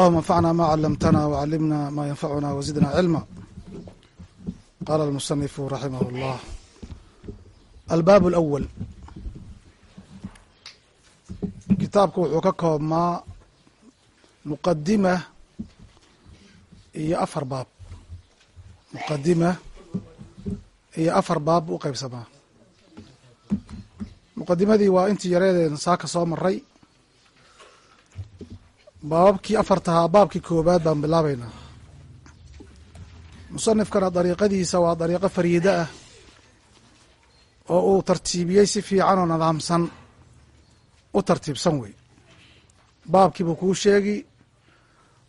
allahuma anfacna ma calamtana wcalimna ma yanfacuna wazidna cilma qala almusanifu raximah اllah albaab اlawal kitaabku wuxuu ka koobmaa muqadima iyo afar baab muqadima iyo afar baab u qeybsamaa muqadimadii waa intii yareedeen saaka soo maray baababkii afartahaa baabkii koobaad baan bilaabeynaa musanifkana dariiqadiisa waa dariiqo fariida ah oo uu tartiibiyey si fiican oo nidaamsan u tartiibsan wey baabkiibuu kuu sheegi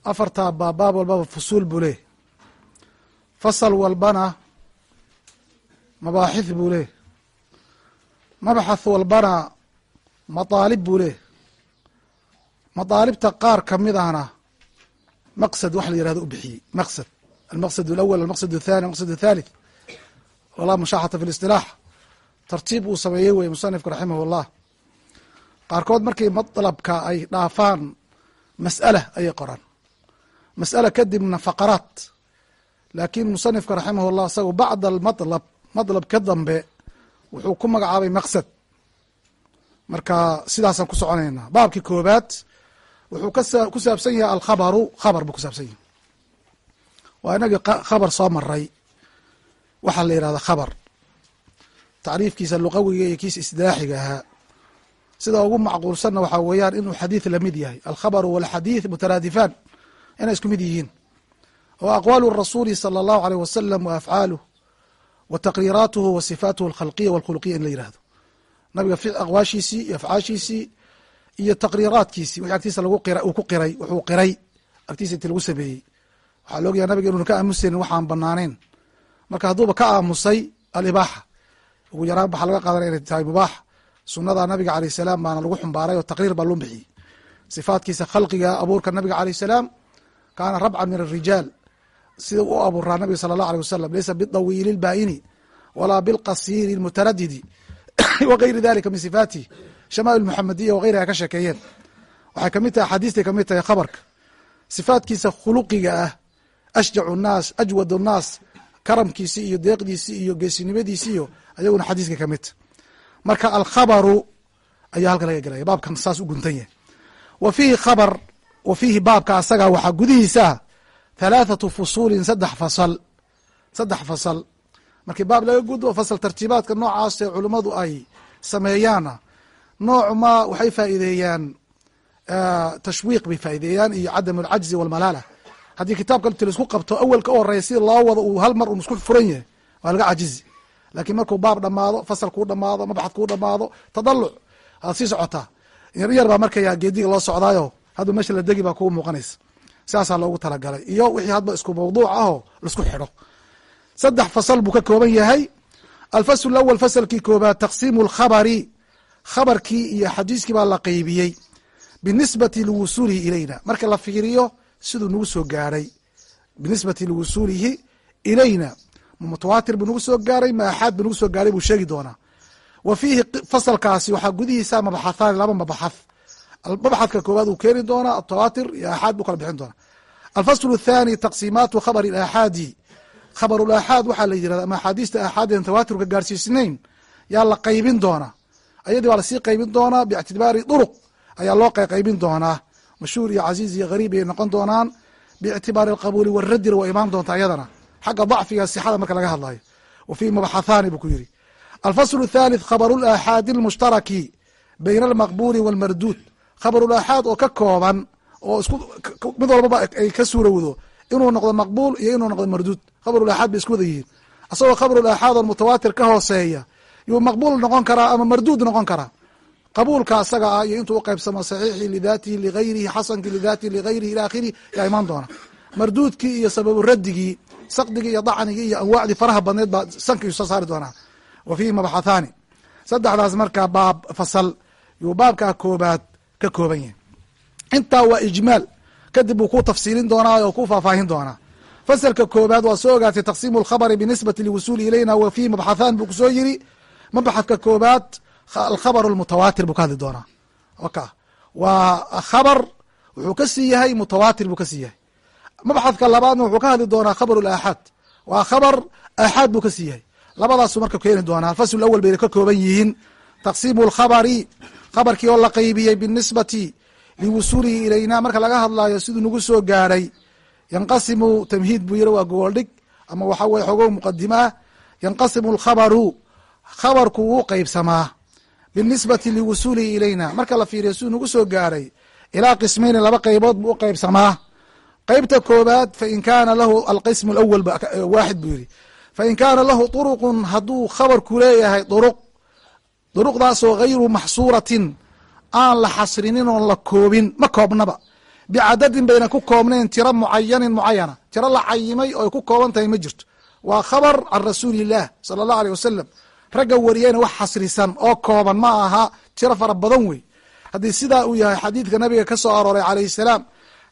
afartaa baab baab walbaba fusuul buu leh. Fasal walbana mabaaxith buu leh. Mabxath walbana mataalib buu leh mataalibta qaar ka mid ahna maqsad wax la yihahdo u bixiyey maqsad almaqsad alawal almaqsad athani almaqsad athalith walaa mushaaxata fi listilaax tartiib uu sameeyey wey musanifku raximah llah qaarkood markii matlabka ay dhaafaan mas'ala ayay qoraan mas'ala kadibna faqaraat laakiin musanifka raximah llah isagu bacda almatlab matlab ka dambe wuxuu ku magacaabay maqsad marka sidaasaan ku soconaynaa baabkii koobaad wuxuu ku saabsan yahay alkhabaru khabar buu kusaabsan yahay. Waa inagii khabar soo maray waxaa la yihahda khabar. Tacriifkiisa luqawiga iyo kiisa isdilaaxiga ahaa sida ugu macquulsanna waxaa weeyaan inuu xadiid la mid yahay. Alkhabaru walxadiid mutaraadifaan. Inay isku mid yihiin. Oo aqwaalu rasuuli sala allahu aleyh wasalam wa wa taqriiraatuhu wa sifaatuhu alkhalqiya walkhuluqiya in la yihahdo nabiga aqwaashiisii iyo afcaashiisii iyo taqriiraadkiisii wixii agtiisa uu ku qiray wuxuu qiray agtiisa inti lagu sameeyey. Waxaa laogyahay nabiga inuuna ka aamusaynin waxaan banaaneyn marka hadduuba ka aamusay alibaaxa. Ugu yaraan waxaa laga qaadanaya inay tahay mubaax. Sunada nabiga alayh salaam baana lagu xumbaaray oo taqriir baa loo bixiyey. Sifaatkiisa khalqiga abuurka nabiga alayh salaam kaana rabcan min arijaal sida u abuuraa nabiga sala allah alيh wasalam laysa bidawiili lbaa'ini walaa bilqasiiri lmutaradidi wagayri dalika min sifaatihi shamaa'il muxamadiya wagayriha ka sheekeeyeen. Waxay ka mid tahay axaadiistay ka mid tahay khabarka. Sifaatkiisa khuluqiga ah ashjacu nnaas ajwad nnaas karamkiisii iyo deeqdiisii iyo geesinimadiisii iyo ayaguna xadiiska ka mid ta marka alkhabaru ayaa halka laga gelaya baabkan saas u guntan yahay. Wa fiihi khabar wa fiihi baabka asaga waxaa gudihiisaa halaathatu fusuulin saddex fasal saddex fasal. Markii baab laga gudbo fasal tartiibaadka noocaas ee ay sameeyaana nooc ma waxay faa'iideeyaan tashwiiq bay faa'ideeyaan iyo cadam alcajzi walmalaala haddii kitaabka inti la isku qabto awelka u horeya sida loo wado uu hal mar un isku furan yahay waa laga cajizi. Lakiin markuu baab dhamaado fasal kuu dhamaado mabxad kuu dhamaado tadaluc aad sii socotaa. Yar yar baa markaya geediga loo socdaayo hadba meesha la degi baa kuu muuqanaysa. Saasaa loogu talagalay. Iyo wixii hadba isku mawduuc ahoo la isku xidho. Saddex fasal buu ka kooban yahay. Alfasl awal fasalkii koobaad taqsiimu lkhabari khabarkii iyo xadiiskii baa la qeybiyey binisbati liwusuulihi ilayna. Marka la fiiriyo siduu nagu soo gaadhay binisbati liwusuulihi ilayna. Ma buu nagu soo gaaray ma buu nagu soo gaaray buu sheegi doonaa. Wa fiihi fasalkaasi waxaa gudihiisa mabaxathaani laba mabaxath mabxadka koowaad uu keeni doonaa atawaatir iyo axaad buu kala bixin doonaa. Alfasl الthani taqsiimaatu khabari aaxaadi khabar waxaa la yirahda ama axaadiista aaxaad en tawaatirka gaarsiisnayn yaa la qeybin doonaa ayadii waa la sii qaybin doonaa biictibaari duruq ayaa loo qaybin doonaa. Mashhuur iyo casiiz iyo hariib ayay noqon doonaan. Biictibaari alqabuuli waradina waa imaan doontaa iyadana. Xagga dacfiga sixada marka laga hadlayo wa fii buu ku yidhi. Alfaslu thalith khabaru laaxaadi almushtaraki bayna almaqbuuli walmarduud khabarulaaxaad oo ka kooban oo isku mid walbaba ay ka suurowdo inuu noqdo maqbuul iyo inuu noqdo marduud. Khabarulaaxaad bay isku wada yihiin. Asagoo khabarulaaxaad oo mutawaatir ka hooseeya yuu maqbuul noqon karaa ama marduud noqon karaa? Qabuulka asaga ah iyo intuu uqeybsamo saxiixii lidaatihi ligayrihi xasankii lidaatihi ligayrihi ila akhirihi yaa imaan doona. Marduudkii iyo sababu sakdigii iyo dacnigii iyo anwaacdii faraha badneed baa sankiisu soo saari doonaa. Wa fiihi mabxathaani. Saddexdaas markaa baab fasal yuu baabkaa koobaad ka kooban yahay. Intaa waa ijmaal kadib buu ku tafsiilin doonaa oo ku faahfaahin doonaa. Fasalka koobaad waa soo ogaatay taqsiimu lkhabri binisbati liwusuuli ilayna wa fiihi mabxathaan buu ku soo yiri mabxadka koobaad alkhabr lmutawaatir buu ka hadli doonaa. Oka waa khabar wuxuu ka sii yahay mutawaatir buu ka sii yahay. Mabxadka labaadna wuxuu ka hadli doonaa khabar aaxaad. Waa khabar aaxaad buu ka sii yahay. Labadaasu marka keeni doonaa. Alfasl awal bayna ka kooban yihiin. Taqsiimu lkhabari khabarkii oo la qaybiyey binisbati liwusuulihi ilayna. Marka laga hadlayo siduu nagu soo gaadhay yanqasimu tamhiid buu yiri waa gogoldhig ama waxa weye xogo muqadima ah yanqasimu lkhabaru khabarku wuu qeybsamaa binisbati liwusuulihi ilayna. Marka la fiiriyo siduu nagu soo gaadhay ilaa qismayni laba qaybood buu u qeybsamaa qeybta koobaad fain kaana lahu alqism awal waaxid buu yihi fain kaana lahu duruqun hadduu khabarku leeyahay duruq duruqdaasoo gayru maxsuuratin aan la xasrinin oon la koobin ma koobnaba. Bicadadin bayna ku koobnayn tiro mucayanin mucayana tiro la cayimay oo ku kooban tahay ma jirto. Waa khabar can rasuuli illah sala allahu aleyh wasalam ragga wariyayna wax xasrisan oo kooban ma aha tiro fara badan wey. Haddii sidaa uu yahay xadiidka nabiga ka soo arooray calayhi salaam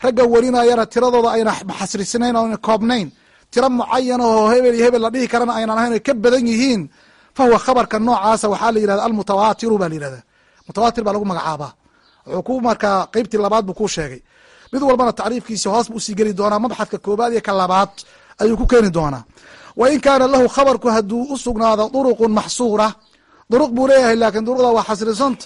ragga warinayana tiradooda ayna xasrisnayn oona koobnayn. Tiro mucayan oo hebel iyo hebel la dhihi karana aynan ahayn ay ka badan yihiin fa huwa khabarka noocaasa waxaa la yihahda almutawaatiru ba la yihahda mutawaatir baa lagu magacaabaa. Wuxuu ku markaa qeybtii labaad buu ku sheegay. Mid walbana tacriifkiisi hoos buu u sii geli doonaa mabxadka koobaad iyo ka labaad ayuu ku keeni doonaa wa in kaana lahu khabarku hadduu u sugnaado duruqun maxsuura duruq buu leeyahay laakiin duruqda waa xasrisanta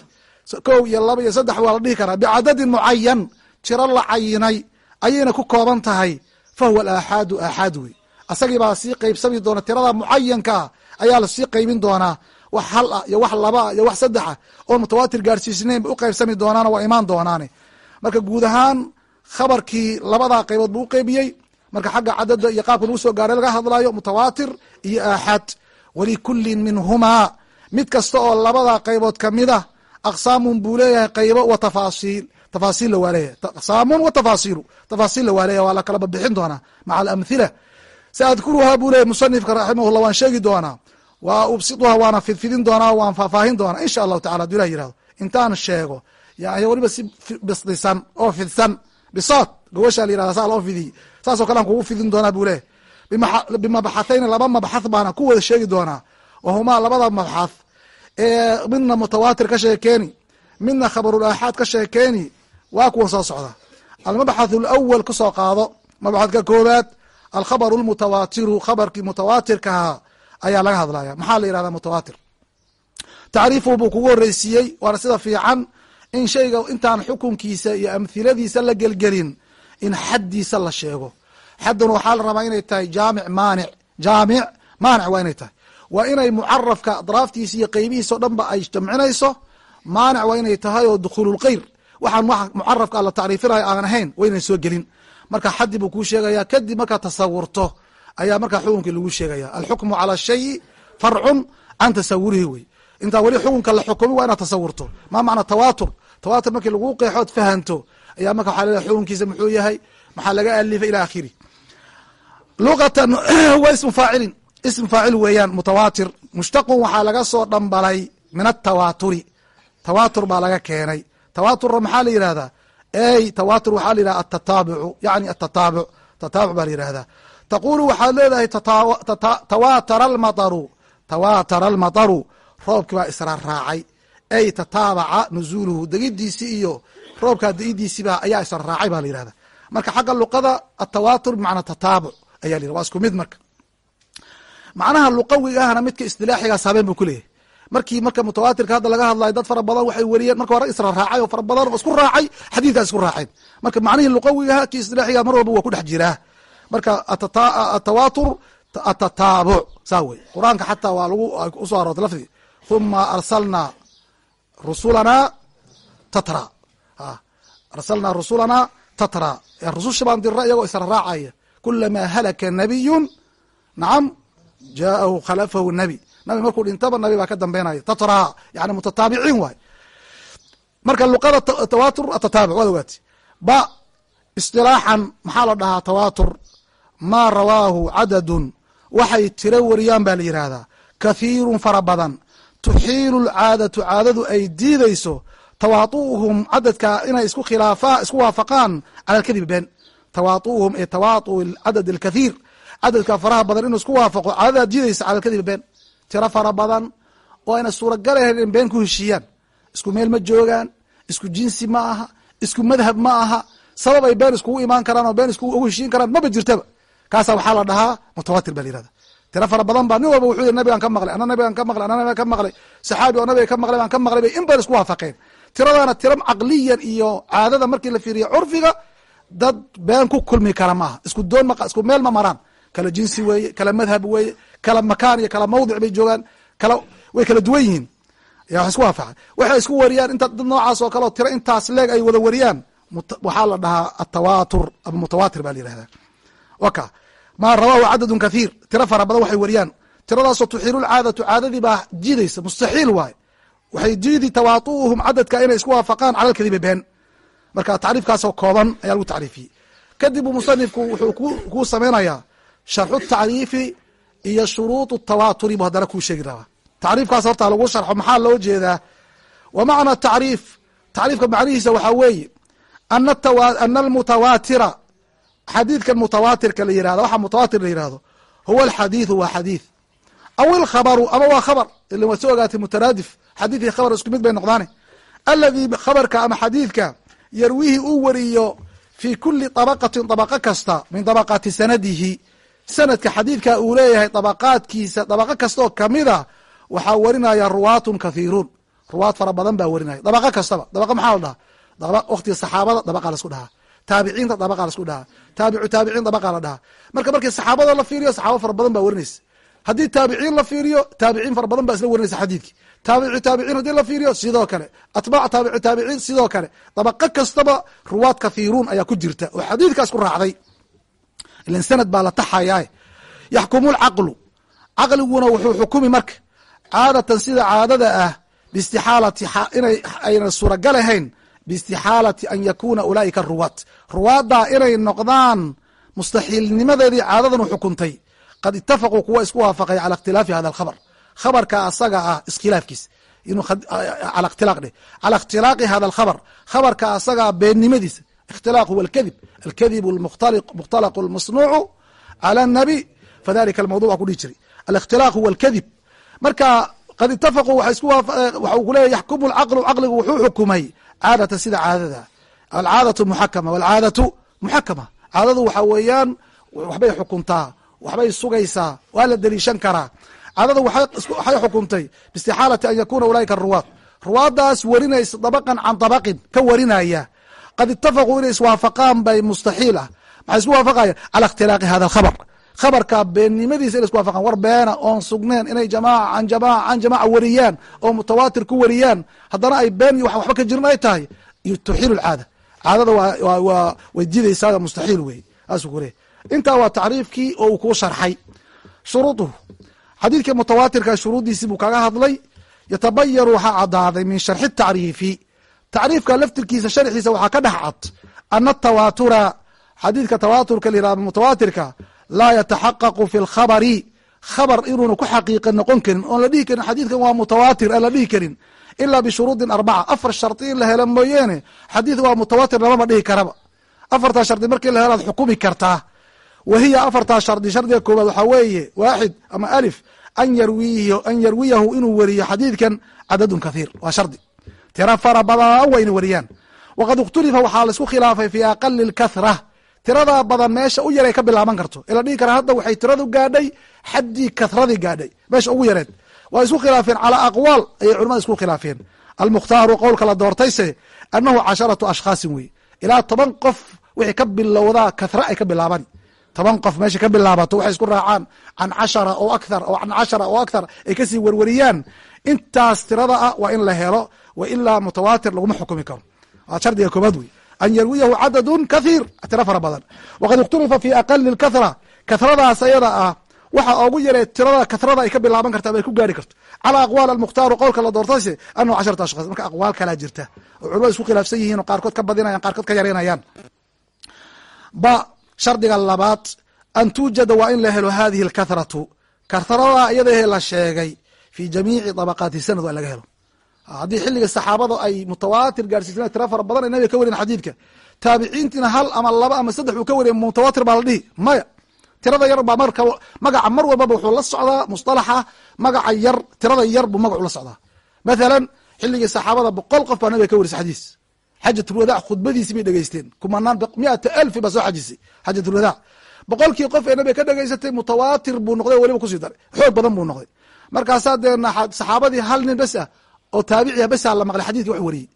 kow iyo laba iyo saddex waa la dhihi karaa. Bicadadin mucayan tiro la cayinay ayayna ku kooban tahay. Fa huwa alaaxaadu aaxaad wey asagii baa sii qeybsami doona tirada mucayankaa ayaa la sii qeybin doonaa wax hal ah iyo wax laba ah iyo wax saddex ah oon mutawaatir gaarsiisnayn bay u qeybsami doonaana waa imaan doonaane. Marka guud ahaan khabarkii labadaa qaybood buu u qeybiyey marka xagga cadada iyo qaabka lagu soo gaaray laga hadlayo mutawaatir iyo aaxaad walikullin minhumaa mid kasta oo labadaa qaybood ka mid a aqsaamun buu leeyahay qaybo wa tafaasiil. Tafaasiilla waa leeyahay aqsaamun wa tafaasiilu. Tafaasiilla waa leeyahay waa la kala babixin doonaa. Maca alamhila saadkuruhaa buu leeyahy musanifka raximahullah waan sheegi doonaa. Waa ubsiduha waana fidfidin doonaa waan faahfaahin doonaa. Insha allahu tacala haduu ilah yiraahdo intaan sheego yani weliba si bisdisan oo fidsan. Bisood gawashaa la yirahda saa loo fidiy saasoo kale aan kugu fidin doonaa buu leeyahy bimabaxathayni laba mabxath baana ku wada sheegi doonaa. Wahumaa labada mabxath ee midna mutawaatir ka sheekeeni midna khabarul aaxaad ka sheekeeni waa kuwan soo socda. Almabxath alawal ka soo qaado mabxadka koobaad alkhabaru lmutawaatiru khabarkii mutawaatirkahaa ayaa laga hadlaya maxaa la yihahda mutawaatir? Tacriifu buu kugu horeysiiyey waana sida fiican in shayga intaan xukunkiisa iyo amhiladiisa la gelgelin in xaddiisa la sheego. Xaddan waxaa la rabaa inay tahay jaamic maanic jaamic maanic waa inay tahay. Waa inay mucarafka adraaftiisa iyo qeybihiisa o ay jamcinayso maanic waa inay tahay oo dukhuululkeyr waxaan mucarafka la tacriifinayo aan ahayn waa inay soo gelin. Marka xaddi buu kuu sheegaya kadib markaa tasawurto ayaa markaa xukunkii lagu sheegaya. Alxukmu cala shayi farcun can tasawurihi wey. Intaa weli xukunka la xukumi waa inaad tasawurto. Ma macna tawaatur tawaatur markii lagu qeexood fahanto ayaa marka leedahay xukunkiisa muxuu yahay maxaa laga alifay ila akhiri. Luqatan wa ismu faacilin. Ism faacil weeyaan mutawaatir. Mushtaqun waxaa laga soo dhambalay min atawaaturi tawaatur baa laga keenay. Tawaaturna maxaa la yihahdaa ey tawaatur waxaa la yihahda atataabucu yani atataabuc tataabuc baa la yihahdaa taqulu waxaad leedahay tawaatara almataru. Tawaatara almataru. Roobkii baa israarraacay ey tataabaca nuzuuluhu degidiisi iyo roobkaa degidiisiba ayaa israarraacay ba la yihahda marka xagga luqada atawaatur bimacnaa tataabuc aya la yihah waa isku mid marka macnaha luqawigahna midka istilaaxigaas habeen buu kuleeyahay markii marka mutawaatirka hadda laga hadlayo dad fara badan waxay weriyeen marka hore isra raacay oo fara badan oo isku raacay xadiidkaas isku raaceen marka macnihii luqawigaha kii istilaaxiga mar walba waa ku dhex jiraa marka atawaatur atataabuc saa wey qur'aanka xataa waa lagu u soo aroortay lafdi huma arsalnaa rusulanaa tatra arsalnaa rusulanaa tatra rususha baan dirra iyagoo isra raacaya. Kulamaa halaka nabiyun nacam jaa'ahu khalafahu nabi. Nabi markuu dhintaba nabi baa ka dambeynaya. Tatra yani mutataabiciin waay. Marka luqada tawaatur atataabuc waad ogaati ba isilaaxan maxaa la dhahaa tawaatur? Maa rawaahu cadadun. Waxay tiro wariyaan baa la yihahdaa kathiirun fara badan tuxiilu lcaadatu caadadu ay diidayso tawaatu'uhum cadadka inay isku waafaqaan cala alkadibi been. Tawaatu'uhum ee tawaatu cadad alkathiir cadadka faraha badan inuu isku waafaqo caadadaa diidaysa cala alkadibi been. Tiro fara badan oo ayna suuragal ahayn in been ku heshiiyaan. Isku meel ma joogaan isku jinsi ma aha isku madhab ma aha. Sabab ay been iskugu imaan karaan oo been iskugu heshiin karaan maba jirtaba. Kaasa waxaa la dhahaa mutawatir ba la yihahda tiro fara badan baa nin walba wuxuu yiri nabigaan ka maqlay ana nabigaan ka maqlay ana nabigaan ka maqlay. Saxaabi oo nabiga ka maqlay baan ka maqlay bay in badan isku waafaqeen. Tiradana tiro caqliyan iyo caadada markii la fiiriyo curfiga dad been ku kulmi kara maaha. Isku doon ma isku meel ma maraan. Kala jinsi weeye kala madhab weeye kala makaan iyo kala mawdic bay joogaan kala way kala duwan yihiin. Ya wax isku waafaqa waxay isku wariyaan inta dad noocaas oo kale oo tiro intaas leeg ay wada wariyaan. Waxaa la dhahaa atawatur ama mutawatir baa la yihahdaa waka maa rawaahu cadadun kathiir. Tiro fara badan waxay wariyaan. Tiradaasoo tuxiilu lcaadatu jiidaysa mustaxiil waaye. Waxay jiidi tawaatu'uhum cadadka inay isku waafaqaan cala lkadibi marka tacriifkaasoo kooban ayaa lagu tacriifiyey. Kadib musanifku wuxuu kuu samaynayaa sharxu tacriifi iyo shuruuط tawaaturi bu haddana kuu sheegi rabaa. Tacriifkaas horta lagu sharxo maxaa loo jeedaa? Wa macna tacriif tacriifka macnihiisa waxaa weeye ana almutawaatira xadiidkan mutawaatirka la yirahda waxa mutawaatir la yiraahdo huwa alxadiidu waa xadiid. Aw ilkhabaru ama waa khabar ilan waad soo ogaatay mutaraadif xadiid iyo khabar isku mid bay noqdaane. Aladii khabarka ama xadiidka yarwihi uu wariyo fi kuli tabaqatin dabaqo kasta min dabaqaati sanadihi. Sanadka xadiidka uu leeyahay dabaqaadkiisa dabaqo kastaoo kamida waxaa warinaya ruwaatun kathiiruun ruwaad fara badan baa warinaya. Dabaqo kastaba dabaqa maxaa la dhahaa? Waqtiga saxaabada dabaqa lasku dhahaa taabiciinta dabaqa lasku dhahaa taabicu taabiciin dabaqa la dhahaa marka markii saxaabada la fiiriyo saxaaba fara badan baa warinaysa haddii taabiciin la fiiriyo taabiciin fara badan baa isla warinaysa xadiidki. Taabici taabiciin haddii la fiiriyo sidoo kale. Atbaac taabici taabiciin sidoo kale. Dabaqo kastaba ruwaad kathiiruun ayaa ku jirta oo xadiidkaas ku raacday. Ilan sanad baa la taxayaa yaxkumu lcaqlu caqliguna wuxuu xukumi marka caadatan sida caadada ah biistixaalati inay ayna suuragalahayn biistixaalati an yakuna ulaaika ruwaat ruwaaddaa inay noqdaan mustaxiilnimadeedii caadadan u xukuntay qad itafaquu kuwa isku waafaqay cala ikhtilaafi hada alkhabar. Khabarka asaga ah iskhilaafkiis. Inuu ala ikhtilaq dheh. Cala ikhtilaaqi hada alkhabar. Khabarka asagaa beennimadiisa ikhtilaaq huwa alkadib alkadib mukhtalaq lmasnuucu cala annabi. Fadalika almawduc waa ku dhihi jiray. Alikhtilaaq huwa alkadib marka qad itafaquu waxa uu kuleyahy yaxkumu lcaqlu caqligu wuxuu xukumay caadatan sida caadada. Alcaadatu muxakama walcaadatu muxakama. Caadadu waxa weeyaan waxbay xukuntaa waxbay sugaysaa waa la deliishan karaa. Caadada waxay xukuntay biistixaalati an yakuna ulaaika ruwaad ruwaaddaas warinaysa dabaqan can dabaqin ka warinaya qad itafaquu inay iswaafaqaan bay mustaxiil ah. Maxay isku waafaqaya cala ikhtilaaqi hada alkhabar khabarka beennimadiisa inay isku waafaqaan war beena oon sugneen inay jamaaca can jamaaca can jamaaca wariyaan oo mutawaatir ku wariyaan haddana ay been iyo waxba ka jirin ay tahay tuxiilu lcaada caadada waa way didaysaa mustaxiil wey saasuu ku leey intaa waa tacriifkii oo uu kuu sharxay. Shuruuduhu. Xadiidkii mutawaatirka shuruuddiisii buu kaga hadlay yatabayanu waxaa caddaaday min sharxi tacriifi. Tacriifka laftirkiisa sharxiisa waxaa ka dhex cad ana atawaatura xadiidka tawaaturka la yihahdo mutawaatirka laa yataxaqaqu fi lkhabari khabar inuuna ku xaqiiqa noqon karin oon la dhihi karin xadiidkan waa mutawaatir aan la dhihi karin ilaa bishuruudin arbaca afar shardi in la helo mooyeene xadiid waa mutawaatir lamama dhihi karaba. Afartaa shardi markii la helo xukumi kartaa wa hiya afartaa shardi shardiga koowaad waxaa weeye waaxid ama alif an yarwiy an yarwiyahu inuu weriyo xadiidkan cadadun kathiir waa shardi tira fara badan waa inay wariyaan. Waqad ikhtulifa waxaa la isku khilaafay fi aqali lkathra tiradaa badan meesha u yaray ka bilaaban karto. Ee la dhihi kara hadda waxay tiradu gaadhay xaddii kathradii gaadhay. Meesha ugu yareed. Waa isku khilaafeen calaa aqwaal ayay culamada isku khilaafeen. Almukhtaaru qowlka la doortayse annahu casharatu ashkhaasin wey ilaa toban qof wixii ka bilowdaa kathra ay ka bilaaban. Toban qof meesha ka bilaabato waxay isku raacaan can cashara oo akthar oo can cashara oo akthar ay ka sii werweriyaan intaas tirada ah waa in la helo wa ilaa mutawaatir laguma xukumi karo. Waa shardiga koobaad wey an yarwiyahu cadadun kathiir tiro fara badan waqad ikhtulifa fi aqali lkathra kathradaas ayada ah waxa ogu yaree tirada kathrada ay ka bilaaban karta ama ay ku gaari karto calى aqwaal almukhtaaru qowlka la doortayse anahu casharata ashkhas marka aqwaal kalaa jirta oo culamada isku khilaafsan yihiin oo qaarkood ka badinayan qaarkood ka yareynayaan ba shardiga labaad an tuujada waa in la helo hadihi اlkathratu kathrada iyadahe la sheegay fi jamiici طabaqaati sanad waa in laga helo haddii xilliga saxaabada ay mutawaatir gaarsiisana tira fara badan ay nabiga ka wariyen xadiidka taabiciintiina hal ama laba ama saddex uu ka wariya mutawaatir baa la dhihi. Maya tirada yar baa marka magaca mar walbaba wuxuu la socdaa musطalaxa magaca yar tirada yar buu magacu la socdaa. Mathalan xilligii saxaabada boqol qof baa nabiga ka warisa xadiis. Xajatulwadaac khudbadiisi bay dhegeysteen kumanaan miata alfi baa soo xajisay xajatulwadaac boqolkii qof ee nabiga ka dhegeysatay mutawaatir buu noqday weliba ku sii daray. Xoog badan buu noqday. Markaasaa dee saxaabadii hal nin bes ah oo taabiciya besaa la maqlay xadidki wax wariyey.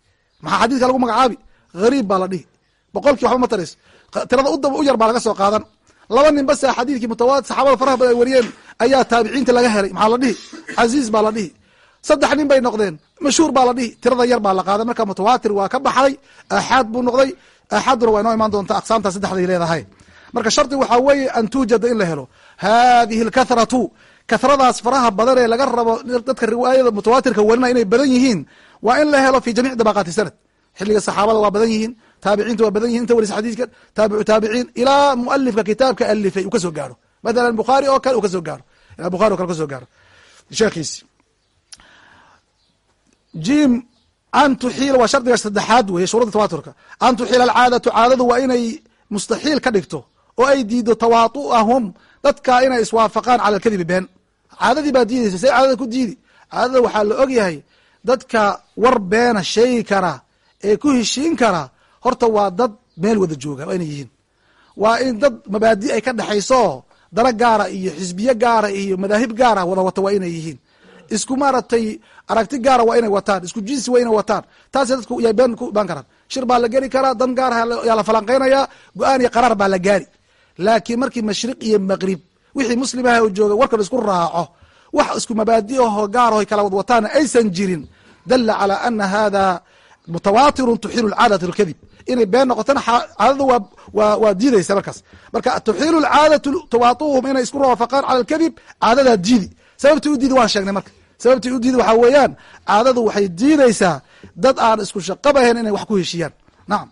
Maxaa xadidka lagu magacaabi? Hariib baa la dhihi. Boqolkii waxba ma tarays tirada u yar baa laga soo qaadan. Laba nin basa xadiidkii mutawaatir saxaabada faraha badan wariyeen ayaa taabiciinta laga helay. Maxaa la dhihi? Casiiz baa la dhihi. Saddex nin bay noqdeen. Mashhuur baa la dhihi. Tirada yar baa la qaaday. Marka mutawaatir waa ka baxday aaxaad buu noqday. Aaxaaduna waa inoo imaan doonta aqsaamta saddexday leedahay. Marka shardi waxaa weeye an tuujada in la helo. Hadihi lkathratu kathradaas faraha badan ee laga rabo dadka riwaayada mutawaatirka warinaya inay badan yihiin waa in la helo fi jamic dabaqaati sanad. Xiliga saxaabada waa badan yihiin taabiciinta waa badan yihiin inta warisa xadiidka taabicu taabiciin ilaa mualifka kitaabka alifay uu ka soo gaaro. Mathalan bukhaari oo kale uu ka soo gaaro. Ilaa bukhari o kale ka soo gaaro. Sheekhiisi jim an tuxiila waa shardiga saddexaad weye shuruda tawaaturka. An tuxiila alcaadatu caadadu waa inay mustaxiil ka dhigto oo ay diido tawaatu'ahum dadka inay iswaafaqaan cala alkadibi been caadadii baa diidaysa see caadada ku diidi. Caadada waxaa la og yahay dadka war beena sheegi kara ee ku heshiin kara horta waa dad meel wada jooga waa inay yihiin. Waa in dad mabaadi ay ka dhexayso dana gaara iyo xisbiye gaara iyo madaahib gaara wada wata waa inay yihiin. Isku maaragtay aragti gaara waa inay wataan isku jinsi waa inay wataan. Taas dadku yay been ku imaan karaan. Shir baa la geli karaa dan gaar yaa la falanqeynaya go'aan iyo qaraar baa la gaari. Laakiin markii mashriq iyo maqrib wixii muslimaha u jooga warkan isku raaco wax isku mabaadi aho gaaraho kala wad wataana aysan jirin. Dala calaa ana hada mutawaatirun tuxilu lcaadatu lkadib. Inay been noqotona caadada waa diidaysa markaas. Marka tuxilu lcaadatu tawaatuhum inay isku waafaqaan cala alkadib caadadaa diidi. Sababtii u diidi waan sheegnay marka. Sababtii u diidi waxaa weeyaan caadadu waxay diidaysaa dad aan isku shaqabahayn inay wax ku heshiiyaan. Nacam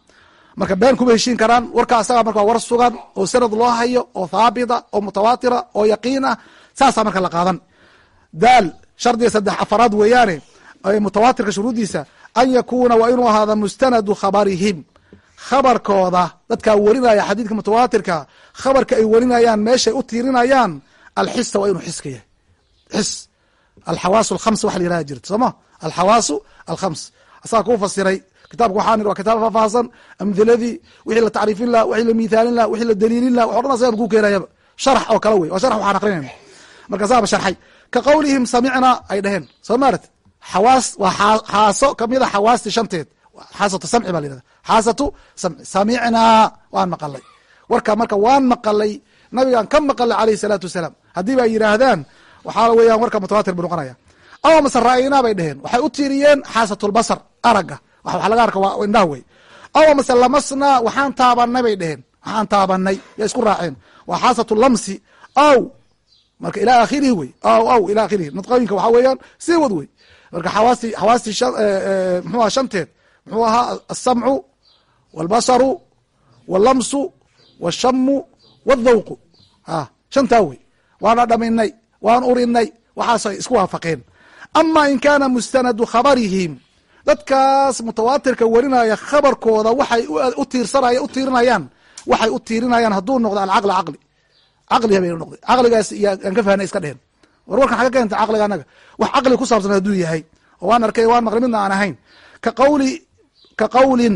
marka been kuma heshiin karaan warka asaga marka war sugan oo sanad loo hayo oo thaabita oo mutawaatira oo yaqiin ah saasaa marka la qaadan. Daal shardiga saddex afaraad weeyaane mutawaatirka shuruuddiisa an yakuuna waa inuu ahaada mustanadu khabarihim. Khabarkooda dadkaa warinaya xadiidka mutawaatirka khabarka ay warinayaan meeshay u tiirinayaan alxisa waa inuu xiska yahay. Xis. Alxawaasu alkhams waxa la yihahda jirta soo ma? Alxawaasu alkhams asaga kuu fasiray kitabka waxaa nir waa kitaab faahfaahsan amhiladii wixii la tacriifin laha wixii la miithaalin laha wixii la daliilin laha wax o dhan asaga kuu keenayaba. Sharax oo kale wey waa sharax waxaan aqrinayna markaasaaba sharxay ka qowlihim samicna ay dhaheen. Soo maarat xawaas waa xaaso kamida xawaasti shanteed. Xaasatu samci ba la yihahda xaasatu samci samicnaa waan maqalay. Warka marka waan maqalay nabigaan ka maqalay alayhi salaatu wasalaam. Haddii ba yidhaahdaan waxaa weeyaan warka mutawaatir buu noqonaya ama mase ra'aynaa bay dheheen waxay u tiiriyeen xaasatulbasar aragga waxa laga arka waa indhaha wey ama mase lamasnaa waxaan taabanay bay dheheen waxaan taabanay ya isku raaceen. Waa xaasatu lamsi aw marka ilaa akhirihi wey. Aw aw ila akhirihi nudqooyinka waxaa weeyaan sii wad wey. Marka xawaasti xawaasti mxuu aha shanteed? Muxuu ahaa alsamcu walbasaru wallamsu washamu waldawqu a shantaa wey. Waana dhaminay waan urinay waxaasay isku waafaqeen. Ama in kaana mustanadu khabarihim dadkaas mutawaatirka warinaya khabarkooda waxay u tiirsanay u tiirinayaan. Waxay u tiirinayaan hadduu noqdo alcaqla caqli. Caqliha bay noqday. Caqligaas aan ka fahnay iska dhehen. War xaga keenta caqliga anaga wax caqli ku saabsan hadduu yahay. Oo waan arkay waan maqli midna aan ahayn. Ka qawli ka qawlin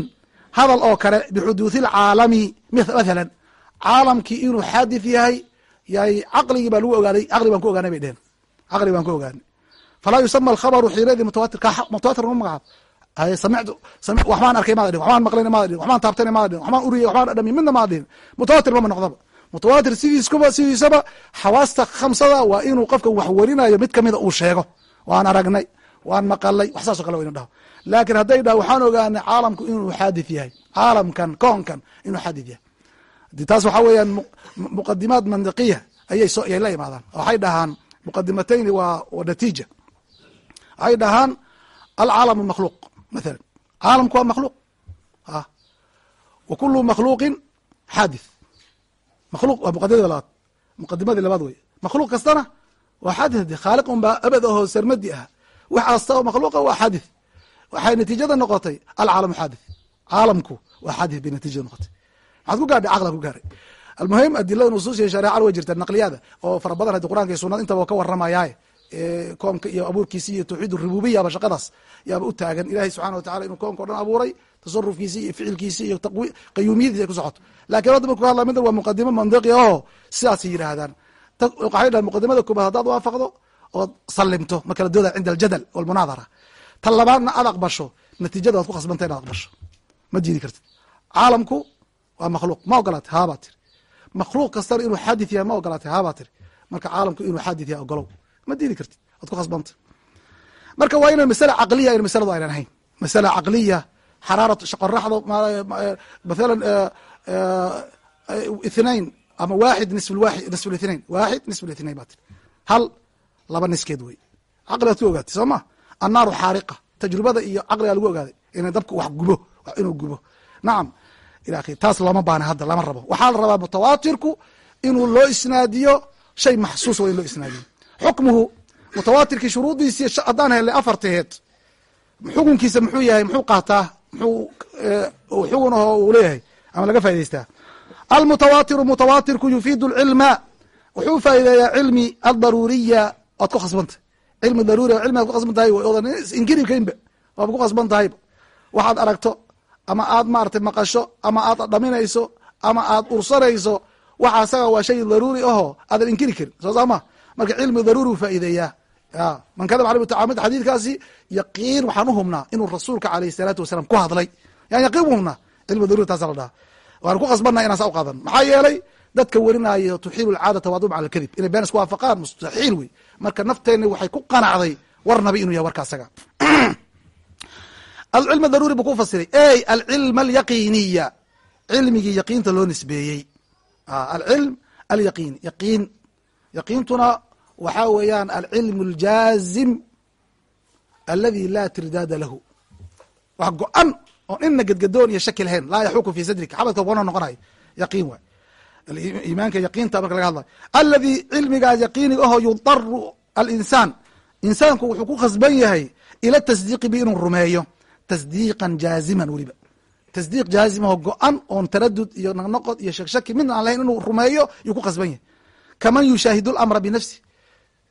hadal oo kale bixuduuthi alcaalami mathalan caalamkii inuu xaadith yahay yay caqligii baa lagu ogaaday caqli baan ku ogaanay bay dheheen. Caqli baan ku ogaanay falaa yusama alkhabaru xiinadi mutawatir ma magacaab waxbaan arkay dhihin waxbaan maqlayna maada dhihin waxbaan taabtayna maada dhihin waxbaan uriyay waxbaan dhami midna maada dhihin mutawatir mama noqdaba mutawaatir sidiiskuba sidiisaba xawaasta khamsada waa inuu qofka wax warinayo mid kamida uu sheego waan aragnay waan maqalay wax saas o kale wa inu dhaho laakiin hadday dhaho waxaan ogaanay caalamku inuu xaadith yahay caalamkan koonkan inuu xaadith yahay di taas waxaa weeyaan muqadimaat mandiqiya ayay so ayay la imaadaan waxay dhahaan muqadimatayni waa natiija waxay dhahaan alcaalamu makhluuq mathalan. Caalamku waa makhluuq. A wa kulu makhluuqin xaadith makhluuq waa muqadimada labaad. Muqadimadii labaad wey makhluuq kastana waa xaadith de khaaliq un abad ahoo sarmadi ah. Wax kasta oo makhluuqa waa xaadith waxay natiijada noqotay alcaalamu xaadith caalamku waa xaadith bay natiijada noqotay. Maxaad ku gaadhay caqla ku gaaray almuhim adilada nusuus iyo shareecada way jirta naqliyada oo fara badan haddi qur'anka iyo sunada intaba ka warramayaaye koonka iyo abuurkiisi iyo tawxiid rububiya ba shaqadaas yaaba u taagan. Ilahay subxana wa tacala inuu koonka o dhan abuuray tasarufkiisi iyo ficilkiisi iyo qayuumiyadiisi ay ku socoto. Lakin hadda marku hadla mida waa muqadimo mandiqi aho sidaasay yidhaahdaan waxay dhahan muqadimada koobaad haddaad waafaqdo ood salimto marka la dooda cinda aljadal walmunaadara tan labaadna aad aqbasho natiijada waad ku khasbanta inaad aqbasho. Ma diidi kartid. Caalamku waa makhluuq ma ogolaatay haabaa tiri. Makhluuq kastana inuu xaadith yahay ma ogolaatay haabaa tiri. Marka caalamku inuu xaadith yahay ogolow ma diidi kartid waad ku khasbanta marka waa ina masale caqliya in masaladu aynan ahayn. Masale caqliya xaraarat qoraxda mathalan ithnain ama waaxid nisf lwaxid nisf lithnain waaxid nisf lithnain baa tiri. Hal laba niskeed wey. Caqligaad ku ogaatay soo ma? Annaaru xaariqa tajrubada iyo caqligaa lagu ogaaday ina dabku wax gubo inuu gubo. Nacam taas looma baana hadda lama rabo. Waxaa la rabaa mutawaatirku inuu loo isnaadiyo shay maxsuus wa in loo isnaadiyo xukmuhu mutawaatirkii shuruudiisii haddaan helnay afarteed xukunkiisa muxuu yahay muxuu qaataa muxuu xugun aho uu leeyahay ama laga faa'idaystaa almutawaatiru mutawaatirku yufiidu lcilma wuxuu faa'ideeyaa cilmi aldaruuriya. Waad ku khasbantah cilmi daruuri cilmi ad ku khasban tahay odan inkiri kaynba waaba ku khasban tahayba waxaad aragto ama aad maratay maqasho ama aad dhaminayso ama aad ursanayso waxa asaga waa shay daruuri aho aadan inkiri karin. Soo saa ma marka cilmi daruuri u faa'ideeyaa ya man kadaba alay mutacamid xadiidkaasi yaqiin waxaan uhubnaa inuu rasuulka alayh salaatu wasalaam ku hadlay. Yan yaqiin uhubnaa cilmi daruri taasa la dhaha waan ku khasbannaha inaan saa u qaadan. Maxaa yeelay dadka werinaayo tuxiilu lcaadata waadum cala alkadib. Inay been isku waafaqaan mustaxiil wey. Marka nafteenni waxay ku qanacday war nabi inuu yahay warka asaga alcilm daruuri buu ku fasiray. Ey alcilma alyaqiiniya. Cilmigii yaqiinta loo nisbeeyey. Alcilm alyaqiini yaqiin. Yaqiintuna waxaa weeyaan alcilm aljaazim aladi laa tirdaada lahu. Wax go-an oon ina gedgadoon iyo shaki lahayn laa yaxuku fi sadrika. Xabadka gono noqonayo yaqiin waay. Iimaanka yaqiinta marka laga hadlayo. Aladi cilmigaas yaqiiniga aho yudaru alinsaan. Insaanku wuxuu ku khasban yahay ila tasdiiqi bi inuu rumeeyo. Tasdiiqan jaaziman weliba tasdiiq jaazimaho go-an oon taradud iyo naqnoqod iyo shakshaki midna aan lahayn inuu rumeeyo yuu ku khasban yahay. Kaman yushaahidu lamra binafsi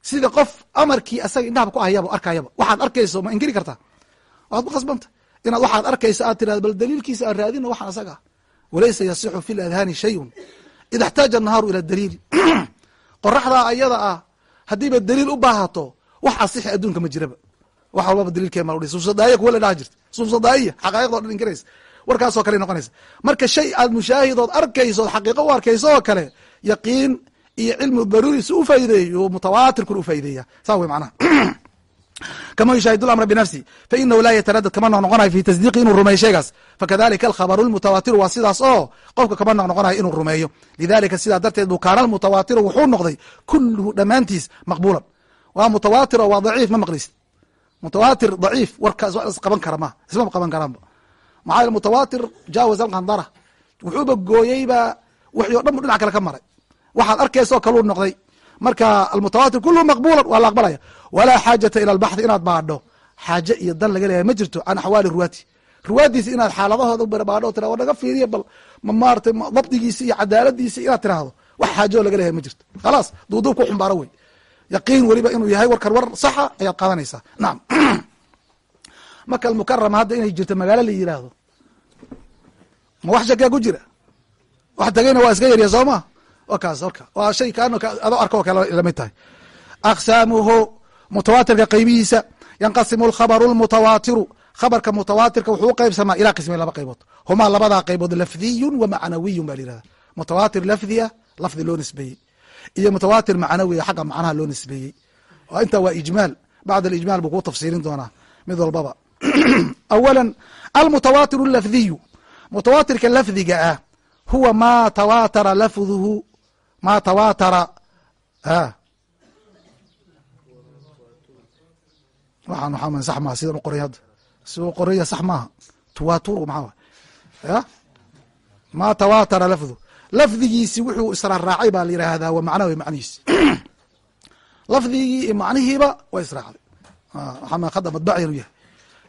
sida qof amarkii asaga indhaha ku ahayab arkayaba waxaad arkayso ma inkiri kartaa? Waad ku khasbanta. Inaad waxaad arkayso aad tirado bal daliilkiisa aan raadino waxaan asaga ah. walaysa yasixu fi ladhaani shayun. Id axtaaja annahaaru ila daliili qoraxdaa ayada ah haddiiba daliil u baahato wax asixi adduunka ma jiraba. Wax walbaba daliilkeemasuusadaaya kuwa la dhaha jirta. Suusadaaiya xaqaayiqdo dhan inkiraysa warkaasoo kale noqonaysa. Marka shay aad mushaahid ood xaqiiqo u arkayso oo kale yaqiin iyo cilmi daruuri si u faa'ideeyo mutawaatirkuna u faa'ideeya saa wey macnaha. Kama yushahid lamra binafsi fainahu laa yataradad kama noqnoqonayo fi tasdiiqi inuu rumeeyo sheegaas fakadalika alkhabaru lmutawaatiru waa sidaas oo qofka kama noqnoqonayo inuu rumeeyo. Lidalika sidaa darteed buu kaana almutawaatiru wuxuu noqday kuluhu dhammaantiis maqbuulan waa mutawaatir oo waa daciif ma maqlisid mutawaatir daciif warkaas wa isqaban kara ma isma qaban karaanba maxaa yele mutawaatir jaawaz alkhandara wuxuuba gooyeyba wixii o dhan bu dhinac kale ka maray waxaad arkaysoo kaluu noqday. Marka almutawaatir kuluhu maqbulan waa la aqbalaya. Walaa xaajata ila albaxthi inaad baadho. Xaaje iyo dan laga leeyahay ma jirto can axwaali ruwaati. Ruwaadiisi inaad xaaladahooda baadho tira naga fiiriya bal ma maaratay dabdigiisi iyo cadaaladiisi inaad tiraahdo. Wax xaajo laga leeyahay ma jirto. Khalaas duuduub ku xumbaaro wey. Yaqiin weliba inuu yahay warkan war saxa ayaad qaadanaysaa. Nacam maka almukarama hadda inay jirto magaalo la yiraahdo ma wax shakiya ku jira? Wax tagayna waa iska yarya soo ma wakaas warka waa shay kaano adoo arko kale la mid tahay. Aqsaamuhu mutawaatirka qeybihiisa yanqasimu alkhabaru lmutawaatiru khabarka mutawaatirka wuxuu u qeybsamaa ilaa qismeen laba qaybood. Humaa labadaa qaybood lafdiyun wa macnawiyun ba la yihahda mutawaatir lafdiya lafdi loo nisbeeyey. Iyo mutawaatir macnawiya xagga macnaha loo nisbeeyey. Intaa waa ijmaal. Bacd alijmaal buu kuu tafsiirin doonaa mid walbaba. Awala almutawaatir lafdiyu mutawaatirka lafdiga ah huwa ma tawaatara lafduhu ma tawaatara waxaan waxaa sax maaha sidan u qoray hadda si u qoraya sax maaha tuwaaturu maxaa ya ma tawaatara lafdu lafdigiisi wuxuu israarraacay baa la yidhaahdaa wa macnaha macnihiisi lafdigii iyo macnihiiba waa israacday waxaa khada madbaci inuu yahay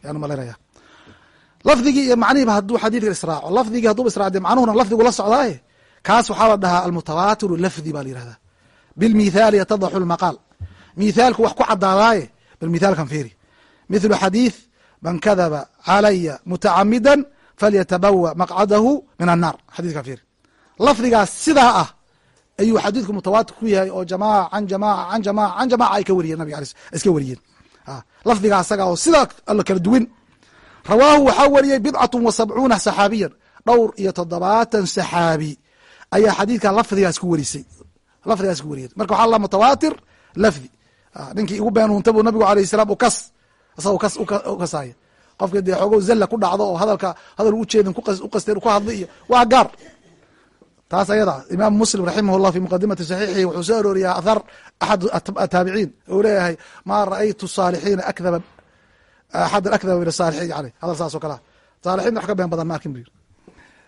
yaan malaynaya lafdigii iyo macnihiiba hadduu xadiidka israaco lafdigii hadduuba israacde macnuhuna lafdigu la socdaaye kaas waxaa la dhahaa almutawaatiru lafdi baa la yihahdaa bilmithaali yatadaxu lmaqaal mithaalku wax ku cadaadaaye bal mithaalkan fiiri. Mithlu xadiith man kadaba calaya mutacamida falyatabawa maqcadahu min annaar. Xadidkan fiiri. Lafdigaas sidaa ah ayuu xadiidku mutawaatir ku yahay oo jamaaca can jamaaca can jamaaca can jamaaca ay ka wariyeen nabiga ala iska wariyeen. Lafdiga asaga oo sidaa alla kala duwin. Rawaahu waxaa wariyey bidcatu wa sabcuuna saxaabiyan dhowr iyo toddobaatan saxaabi ayaa xadiidkan lafdigaas ku warisay. Lafdigaas ku wariyey marka waxaa la mutawaatir lafdi. Ninkii igu beenuunta buu nabigu alayh salaam ukas isagoo kas ukasaaya qofka dee xoogo zalla ku dhacdo oo hadalka hadal ujeedin uqasteen ku hadlay iyo waa gaar. Taas ayada imaam muslim raximah llah fi muqadimati saxiixihi wuxuu soo arooriyaa athar axad ataabiciin uu leeyahay maa ra'aytu saalixiina akdaba axadan akdaba min asaalixiin yani hadal saas oo kalea saalixiin wax ka been badan ma arkin bu yiri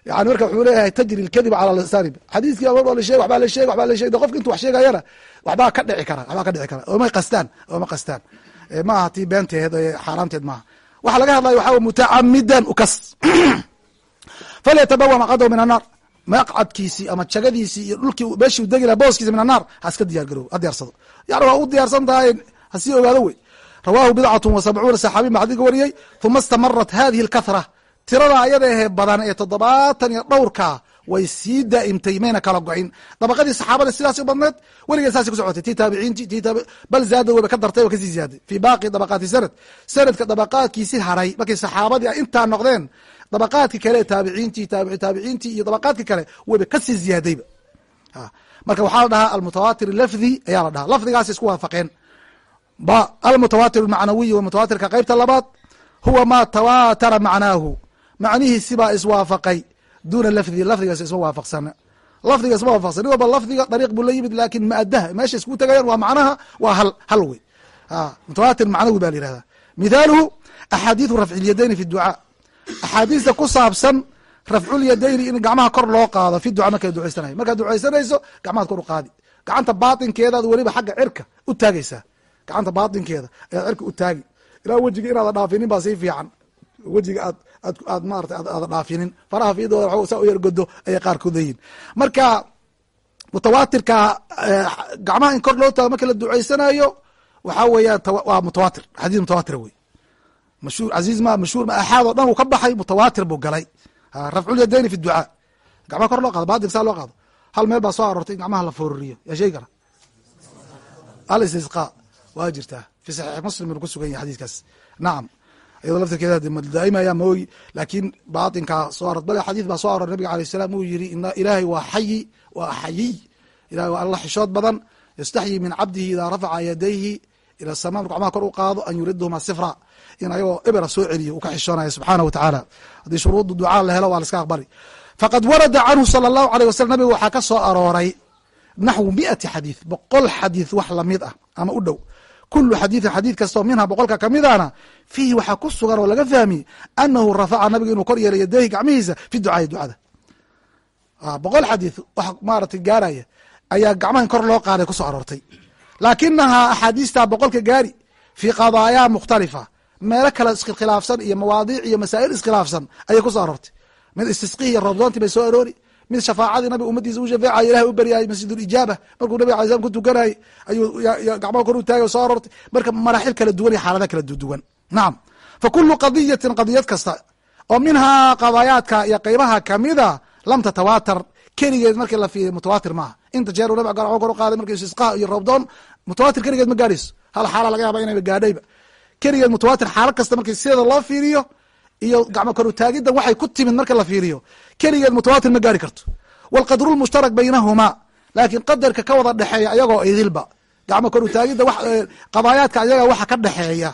yani marka wuxuu leeyahay tajri lkadiba cala lisani xadiiskii a la sheeg waxbaa la sheeg waxbaa la sheeg qofka intu wax sheegayana waxbaa ka dhici kara waxbaa ka dhici kara. Ooma qastaan ooma qastaan. Ma aha tii beenteed ee xaaraamteed maaha waxa laga hadlaya waxaa mutacamidan ukas falyatabawa maqadahu min annaar maqcadkiisii ama jagadiisii iyo dhulkii meeshii degi laha booskiisa min annaar ha iska diyaar garow ha diyaarsado yani waa u diyaarsan tahay hasii ogaado wey. Rawaahu bidcatu wa sabcuuna saxaabiy ma xadidka wariyey. Uma istamarat hadihi alkathra tirada ayada ahee badan ee toddobaatan iyo dhowrka way sii daa'imtay mayna kala go-in. Dabaqadii saxaabada sidaas u badneed weligeed saasay ku socotay. Tii taabiciinti ti bal zaada wayba ka dartay wa ka sii ziyaaday fii baaqi dabaqaati sanad. Sanadka dabaqaadkiisi haray markay saxaabadii intaa noqdeen dabaqaadki kale taabici taabiciintii iyo dabaqaadki kale wayba ka sii ziyaadayba. Marka waxaa la dhahaa almutawaatir lafdi ayaa la dhahaa. Lafdigaas isku waafaqeen. Ba almutawaatir macnawiy mutawaatirka qeybta labaad huwa ma tawaatara macnaahu macnihiisibaa iswaafaqay duuna lafdi lafdigaas isma waafaqsana. Lafdiga isma waafaqsan walba lafdiga dariiq buu la yimid laakiin maadaha meesha isku tagayaan waa macnaha waa hal hal wey. Mutawaatir macnawi ba la yihahda mithaaluhu axaadiidu rafci lyadayni fi ducaa. Axaadiista ku saabsan rafculyadayni in gacmaha kor loo qaado fi ducaa markay ducaysanay markaad ducaysanayso gacmahaad kor u qaadi. Gacanta baatinkeedaad weliba xagga cirka u taagaysaa. Gacanta baatinkeeda ayaad cirka u taagi. Ilaa wejiga inaada dhaafinin baa sii fiican. Wejiga aad aad maarata aada dhaafinin. Faraha fiidooda saa u yargodo ayay qaarkood leeyihiin marka mutawaatirka gacmaha in kor loo taago marka la ducaysanayo waxaa weeyaan waa mutawaatir xadiis mutawaatir wey mashhuur casiiz ma mashhuur ma axaad oo dhan uu ka baxay mutawaatir buu galay. Rafculyadayni fi ducaa. Gacmaha kor loo qaado baatig saa loo qaado. Hal meel baa soo aroortay in gacmaha la foororiyo yaa sheegi kara? Alistisqa waa jirtaa. Fi saxiix muslim inuu ku sugan yahay xadiiskaas. Nacam iyadoo laftirkeeda daa'imaya mooyi laakiin baatinkaa soo aror bale xadiis baa soo aror nabiga alayh salaam uu yiri ilaahay waa xayi waa xayiy ilahay waa alla xishood badan yastaxyi min cabdihi idaa rafaca yadayhi ila sama marku gacmaha kor u qaado an yuridhuma sifra in ayagoo ebera soo celiyo uu ka xishoonaya subxaana wa tacaala. Haddii shuruuddu ducaa la helo waa la iska aqbali. Faqad warada canhu sala allahu aleyh wasalam nabiga waxaa ka soo arooray naxwu miati xadiid boqol xadiid wax la mid ah ama u dhow kulu xadiidin xadiid kastoo minha boqolka kamidana fiihi waxaa ku sugan oo laga fahmiyey anahu rafaca nabiga inuu kor yeelay yadehi gacmihiisa fi ducaai ducada boqol xadiid wax maaratay gaaraya ayaa gacmaha in kor loo qaaday ku soo aroortay laakinahaa axaadiista boqolka gaari fii qadaayaa mukhtalifa meelo kale iskhilaafsan iyo mawaadiic iyo masaa'il iskhilaafsan ayay ku soo aroortay mid istisqihi iyo roobdoontii bay soo aroori mid shafaacadii nabiga umadiisa u shafeecayo ilahay u baryayay masjidulijaaba markuu nabig alay slam ku tukanayay ayuu gacmaha kor u taagay soo aroortay. Marka maraaxil kala duwan iyo xaalada kala duwan. Nacam fa kulu qadiyatin qadiyad kasta oo minhaa qadaayaadka iyo qeybaha kamida lam tatawaatar. Keligeed markii la fiiriy mutawaatir maaha. Inta jeer u nabig gacmo kor u qaaday markii istisqa iyo roobdoon mutawaatir keligeed ma gaadhayso hal xaala laga yaaba inayba gaadhayba. Keligeed mutawaatir xaalo kasta markii sideeda loo fiiriyo iyo gacmo kor u taagidda waxay ku timid marka la fiiriyo. Keligeed mutawaatir ma gaari karto. Wاlqadru lmushtarak baynahumaa laakiin qadarka ka wada dhexeeya ayagoo idilba gacmo kor u taagidda qadaayaadka ayaga waxa ka dhexeeya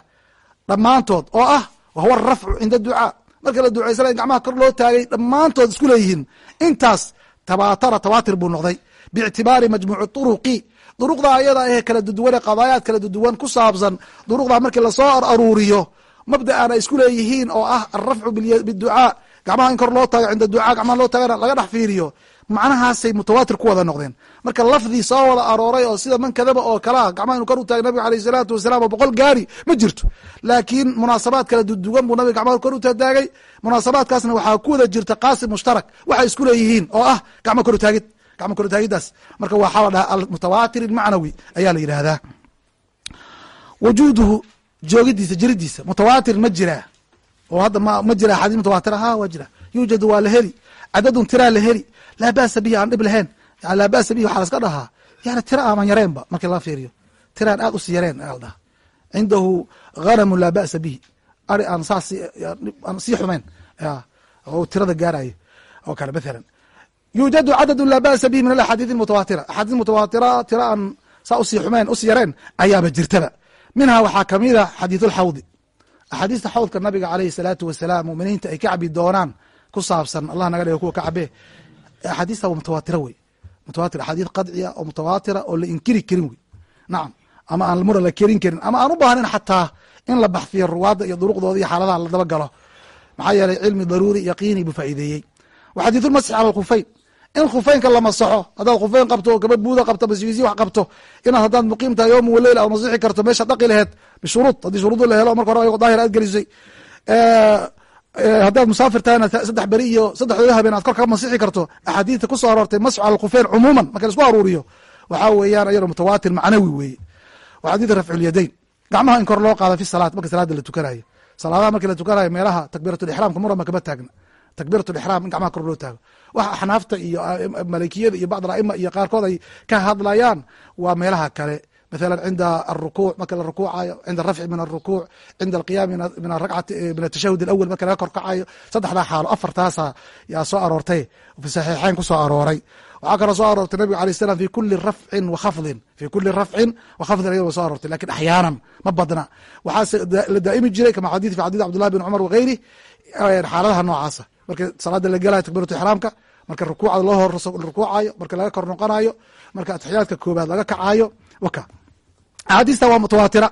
dhammaantood oo ah wahuwa arafcu cinda ducaa. Marka la ducaysanay gacmaha kor loo taagay dhammaantood isku leeyihiin. Intaas tabaatara tawaatir buu noqday. Biictibaari majmuuci turuqi. Duruqda ayada ahee kala duduwane qadaayaad kala duduwan ku saabsan. Duruqda markii la soo aruuriyo mabda'an ay isku leeyihiin oo ah alrafcu biducaa gacmaha in kor loo taago cinda ducaa gacmaha loo taagana laga dhex fiiriyo. Macnahaasay mutawaatir ku wada noqdeen. Marka lafdii soo wada arooray oo sida man kadaba oo kale ah gacmaha inu kor u taagay nabiga aleyh salaatu wasalaam oo boqol gaari ma jirto. Laakiin munaasabaad kala duduwan buu nabiga gacmaha kor u munaasabaadkaasna waxaa ku wada jirta qaasim mushtarak. Waxay isku leeyihiin oo ah gacmo kor u taagid gacmo kor u taagidaas marka waxaa la dhaha almutawaatir ilmacnawi ayaa la yidhaahdaa. Wujuuduhu joogidiisa jiridiisa mutawaatir ma jiraa oo hadda ma jira axaadiis mutawaatir ha waa jira. Yuujadu waa la heli. Cadadun tiraa la heli. Laa ba'sa bihi aan dhib lahayn. Laa ba'sa bihi waxaa laska dhahaa. Yani tira aaman yareenba markii la fiiriyo. Tiraan aad usi yareen ayaa cindahu hanamu laa ba'sa bihi. Ari aan saas aan sii xumayn. Oo tirada gaarayo oo kale mathalan. Yuujadu cadadu laa ba'sa bihi min alaxaadiis mutawaatira axaadiis mutawaatira tira aan saa u sii xumayn usi yareen ayaaba jirtaba minhaa waxaa kamida xadiiث اlxawdi axaadiista xawdka nabiga alayhi الsalaatu wasalaam muminiinta ay ka cabi doonaan ku saabsan allah naga dhigo kuwa ka cabe axaadiista waa mutawaatira wey mutawatir axaadiis qadciya oo mutawaatira oo la inkiri karin wey nacam ama aan mura la kerin karin ama aan u baahnayn xataa in la baxfiyo ruwaadda iyo duruqdooda iyo xaaladaha la daba galo maxaa yeelay cilmi daruuri yaqiini buu faa'iideeyey wa xadiiث اlmasxi cala اlkhufayn in khufeynka la masaxo haddaad khufeyn qabto gabadh buuda qabto basisi wax qabto inaad haddaad muqiim tahay yowma waleyl aad masixi karto meesha dhaqi laheed bishuruud haddii shuruud la helo marka hore aygo daahir aad gelisay. Haddaad musaafir tahayna saddex beri iyo saddexdooda habeen aad kor ka masixi karto axaadiista ku soo aroortay masxu cala alkhufeyn cumuuman marka la isku aruuriyo waxaa weeyaan ayado mutawaatir macnawi weeye. Wa xadiid rafculyadayn gacmaha in kor loo qaada fi salaat marka salaada la tukanayo. Salaadaha marki la tukanayo meelaha takbiiratulixraamka murama kama taagna. Takbiirat lixraam in gacmaha kor loo taago waxa axnaafta iyo malikiyada iyo bacd aima iyo qaarkood ay ka hadlayaan waa meelaha kale. Arukuuc marka la rukuucayo cinda arafci min arukuuc cinda alqiyaam min arakcati min atashahud alawal marka laga kor kacayo saddexdaa xaalo afartaasa yaa soo aroortay fi saxiixeyn ku soo arooray. Waxaa kaloo soo aroortay nabiga alay slam fi kuli rafcin wakhafdin fi kuli rafcin wakhafdin ayadoo soo aroortay laakiin axyaanan ma badna. Waxaase la daa'imi jiray kama xadith fi xadith cabdullahi bin cumar wagayri xaaladaha noocaasa marka salaada la gelayo takbiiratu ixraamka marka rukuucda loo rukuucayo marka laga kor noqonayo marka atixiyaadka koobaad laga kacayo waka. Axaadiista waa mutawaatira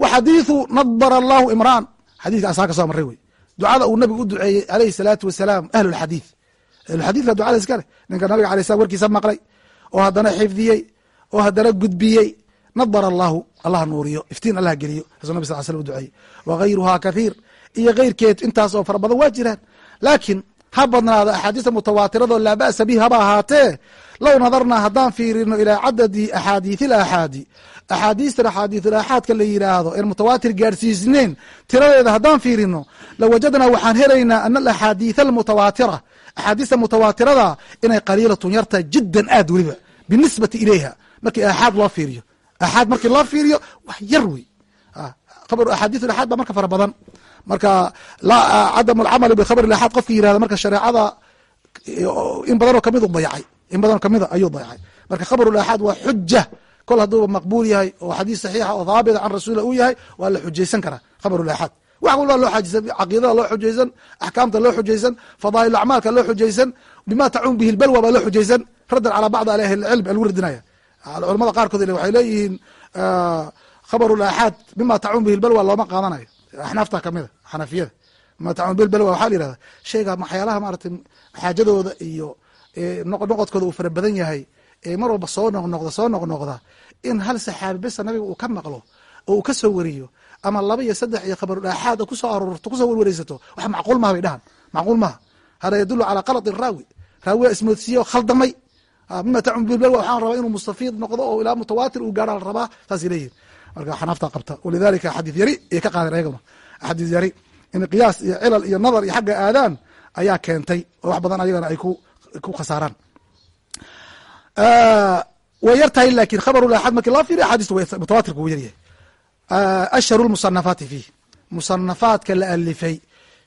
wa xadiithu nadara allahu imraan. Xadidka asaa ka soo maray wey ducada uu nabigu u duceeyey alayhi salaatu wasalaam ahlu lxadiid ahlulxadidka ducada iska leh. Ninka nabiga alay slam warkiisa maqlay oo haddana xifdiyey oo haddana gudbiyey. Nadara allahu allah nuuriyo iftiin allah geliyo rasul nabi sal slam u duceeyey. Wa gayruhaa kathiir. Iyo keyrkeed intaas oo fara badan waa jiraan laakiin ha badnaado axaadiista mutawaatirado laa ba'sa bihi haba ahaatee low nadarnaa haddaan fiirino ilaa cadadi axaadiiث اlaaxaadi axaadiistan axaadiiثulaaxaadka la yidhaahdo een mutawaatir gaarsiisneyn tiradeeda haddaan fiirino lawajadnaa waxaan helaynaa ana alaxaadiiث almutawaatira axaadiista mutawaatirada inay qaliilatun yartahay jiddan aad weliba binisbati ilayha markii aaxaad loo fiiriyo aaxaad markii loo fiiriyo wax yar wey axaadiث aaxaad baa marka fara badan marka cadam alcamali bikhabr ilaxaad qofki yirahda marka shareecada in badanoo kamidu dayacay in badanoo kamida ayuu dayacay marka khabr laxaad waa xuja kol haduuba maqbuul yahay oo xadiis saxiixa oo haabita can rasuula uu yahay waa la xujaysan karaa khabr laxaad wax walba loo xajisan caqiidada loo xujaysan axkaamta loo xujaysan fadaa'il acmaalka loo xujaysan bima tacuun bihi lbalwa baa loo xujaysan raddan calaa bacdi ahli cilm lagu radinaya. Culamada qaarkood waxay leeyihiin khabr laxaad bima tacuun bihi lbalwa looma qaadanayo. Axnaafta kamida xanafiyada. Bima tacuun bihi lbalwa waxaa la yihahda shayga waxyaalaha maaragtay xaajadooda iyo noqodkooda uu fara badan yahay ee mar walba soo noqnoqda soo noqnoqda in hal saxaabi besa nabiga uu ka maqlo oo uu ka soo wariyo ama laba iyo saddex iyo khabarudhaaxaad ku soo aroorto ku soo warwareysato wax macquul maha bay dhahan macquul maha hada yadulu calaa kalati raawi raawiga ismoodsiiye oo khaldamay tacum bilbalwa waxaan rabaa inuu mustafiid noqdo oo ilaa mutawaatir uu gaara la rabaa saasay leeyihiin marka xanaafta qabta walidalika xadiis yari ay ka qaadeen ayaguna xadiis yari in qiyaas iyo cilal iyo nadar iyo xagga aadaan ayaa keentay oo wax badan ayagana ay ku khasaaraan. Way yar tahay laakiin khabarulaxad markii loo fiiriyo axaadiista mutawatirka wuu yaryahay. Ashharu lmusanafaati fiih. Musanafaadka la alifay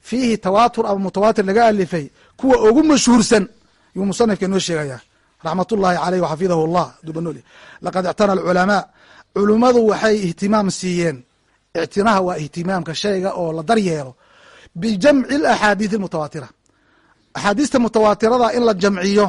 fiihi tawaatur ama mutawaatir laga alifay kuwa ugu mashhuursan yuu musanifka inoo sheegaya. Raxmat ullahi caleyh waxafidahu llah dubanol laqad ictana alculamaa culummadu waxay ihtimaam siiyeen ictinaha waa ihtimaamka shayga oo la daryeelo bijamci alaxaadiid almutawaatira axaadiista mutawaatirada in la jamciyo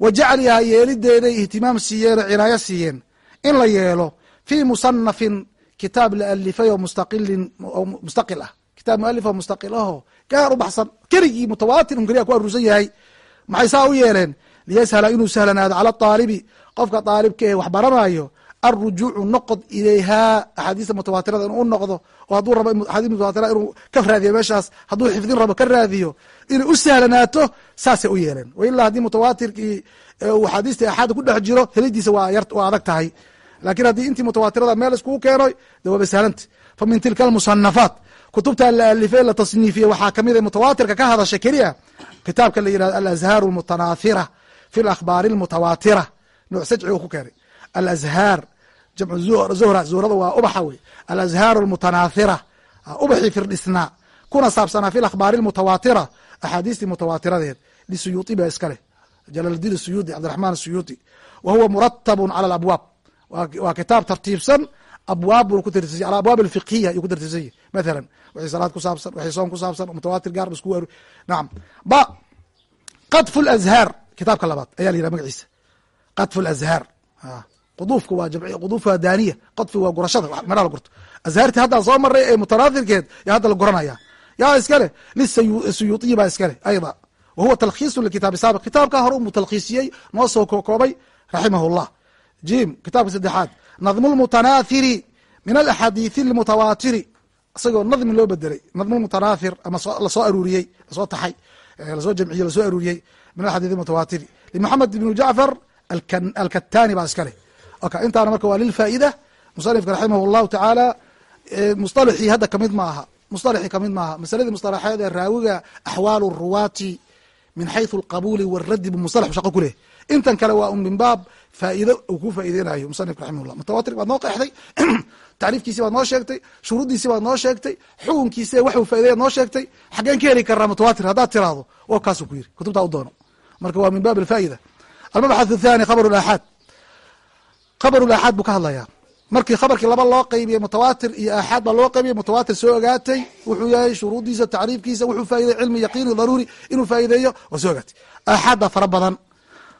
wa jaclihaa yeelideeday ihtimaam siiyeenoo cinaayo siiyeen in la yeelo fii musanafin kitaab la alifay oo mustaqilin oo mustaqil ah kitaab mualif oo mustaqil ahoo gaar u baxsan keligii mutawaatir un ku aruursan yahay maxay saa u yeeleen liyashala inuu sahlanaado cala aalibi qofka aalibka ee wax baranayo alrujuucu noqod ilayhaa axaadiista mutawaatirada inuu u noqdo oo hadduu rabo axaadiis mutawatira inuu ka raadiyo meeshaas hadduu xifdin rabo ka raadiyo inay u sahlanaato saasay u yeeleen wa ilaa haddii mutawaatirkii uu axaadiistii axaada ku dhex jiro helidiisa waa adag tahay laakiin haddii intii mutawaatirada meel iskugu keenoy de waaba sahlanta fa min tilka almusanafaat kutubta la alifay la tasniifiyey waxaa ka mid a mutawaatirka ka hadasha keliya kitaabka la yihahdo alazhaaru almutanaathira fi lakhbaari almutawaatira nuuc sajci uu ku keenay alazhaar jamcu zuhra zuhrada waa ubaxa wey alazhaaru almutanaathira ubaxii firdhisnaa. Kuna saabsanaa fi lakhbaari almutawaatira axaadiistii mutawaatiradeed lisuyuuti ba iska leh. Jalaaldiin suyuudi cabdiraxmaan suyuuti. Wa huwa muratabun cala alabwaab waa kitaab tartiibsan abwaab ku tartiibsany ala abwaab alfiqhiya ayuu ku tartiibsanyay mathalan. Wixii salaad ku saabsan wixii soon ku saabsan mutawaatir gaar isku nacam ba qadfu lazhaar kitaabka labaad ayaa la yidhaha magaciisa. Qadfu lazhaar quduufka waa jamci quduuf waa daaniya qadfi waa gurashada meraa la gurto azhaartii haddaan soo maray ee mutanaathirkeed yaa hadda la guranaya yaa iska leh lisuyuuطiyi baa iska leh ayda wa huwa talkhiisu likitaabi saabiq kitaabka hore umuu talkhiisiyey noo soo koobay raximah اllah jim kitaabka saddexaad nadmu lmutanaathiri min alaxaadiiثi اlmutawaatiri isagoo nadmi loo bedelay nadmu lmutanaathir ama lasoo aruuriyey lasoo taxay lasoo jamciyey lasoo aruuriyey min alxadiiث mutawaatiri limaxamed ibnu jacfar alkatani baa iska leh oka intaana marka waa lilfaa'ida musanifka raximah اllahu tacaala musطalxii hadda kamid ma aha musطalxii kamid maaha masaladii musطalaxeed ee raawiga axwaal الruwaati min xayثu اlqabuuli wاraddi bu musطalaxu shaqo ku leh intan kale waa un min baab faa'ido uu ku faa'iideynayo musanifka raximah llah mutawatir baad noo qeexday tacriifkiisi baad noo sheegtay shuruuddiisi baad noo sheegtay xukunkiisi waxuu faaidaya noo sheegtay xaggeen ka heli karaa mutawatir haddaad tiraahdo oo kaasuu ku yiri kutubtaa u doono marka waa min baab alfaa'ida almabxath athani khabar aaxaad khabar aaxaad buu ka hadlayaa. Markii khabarkii laba loo qeybiyey mutawaatir iyo aaxaad baa loo qeybiyey mutawaatir soo ogaatay wuxuu yahay shuruuddiisa tacriifkiisa wuxuu faaidey cilmi yaqiini daruuri inuu faa'ideeyo waa soo ogaatay. Aaxaad baa fara badan.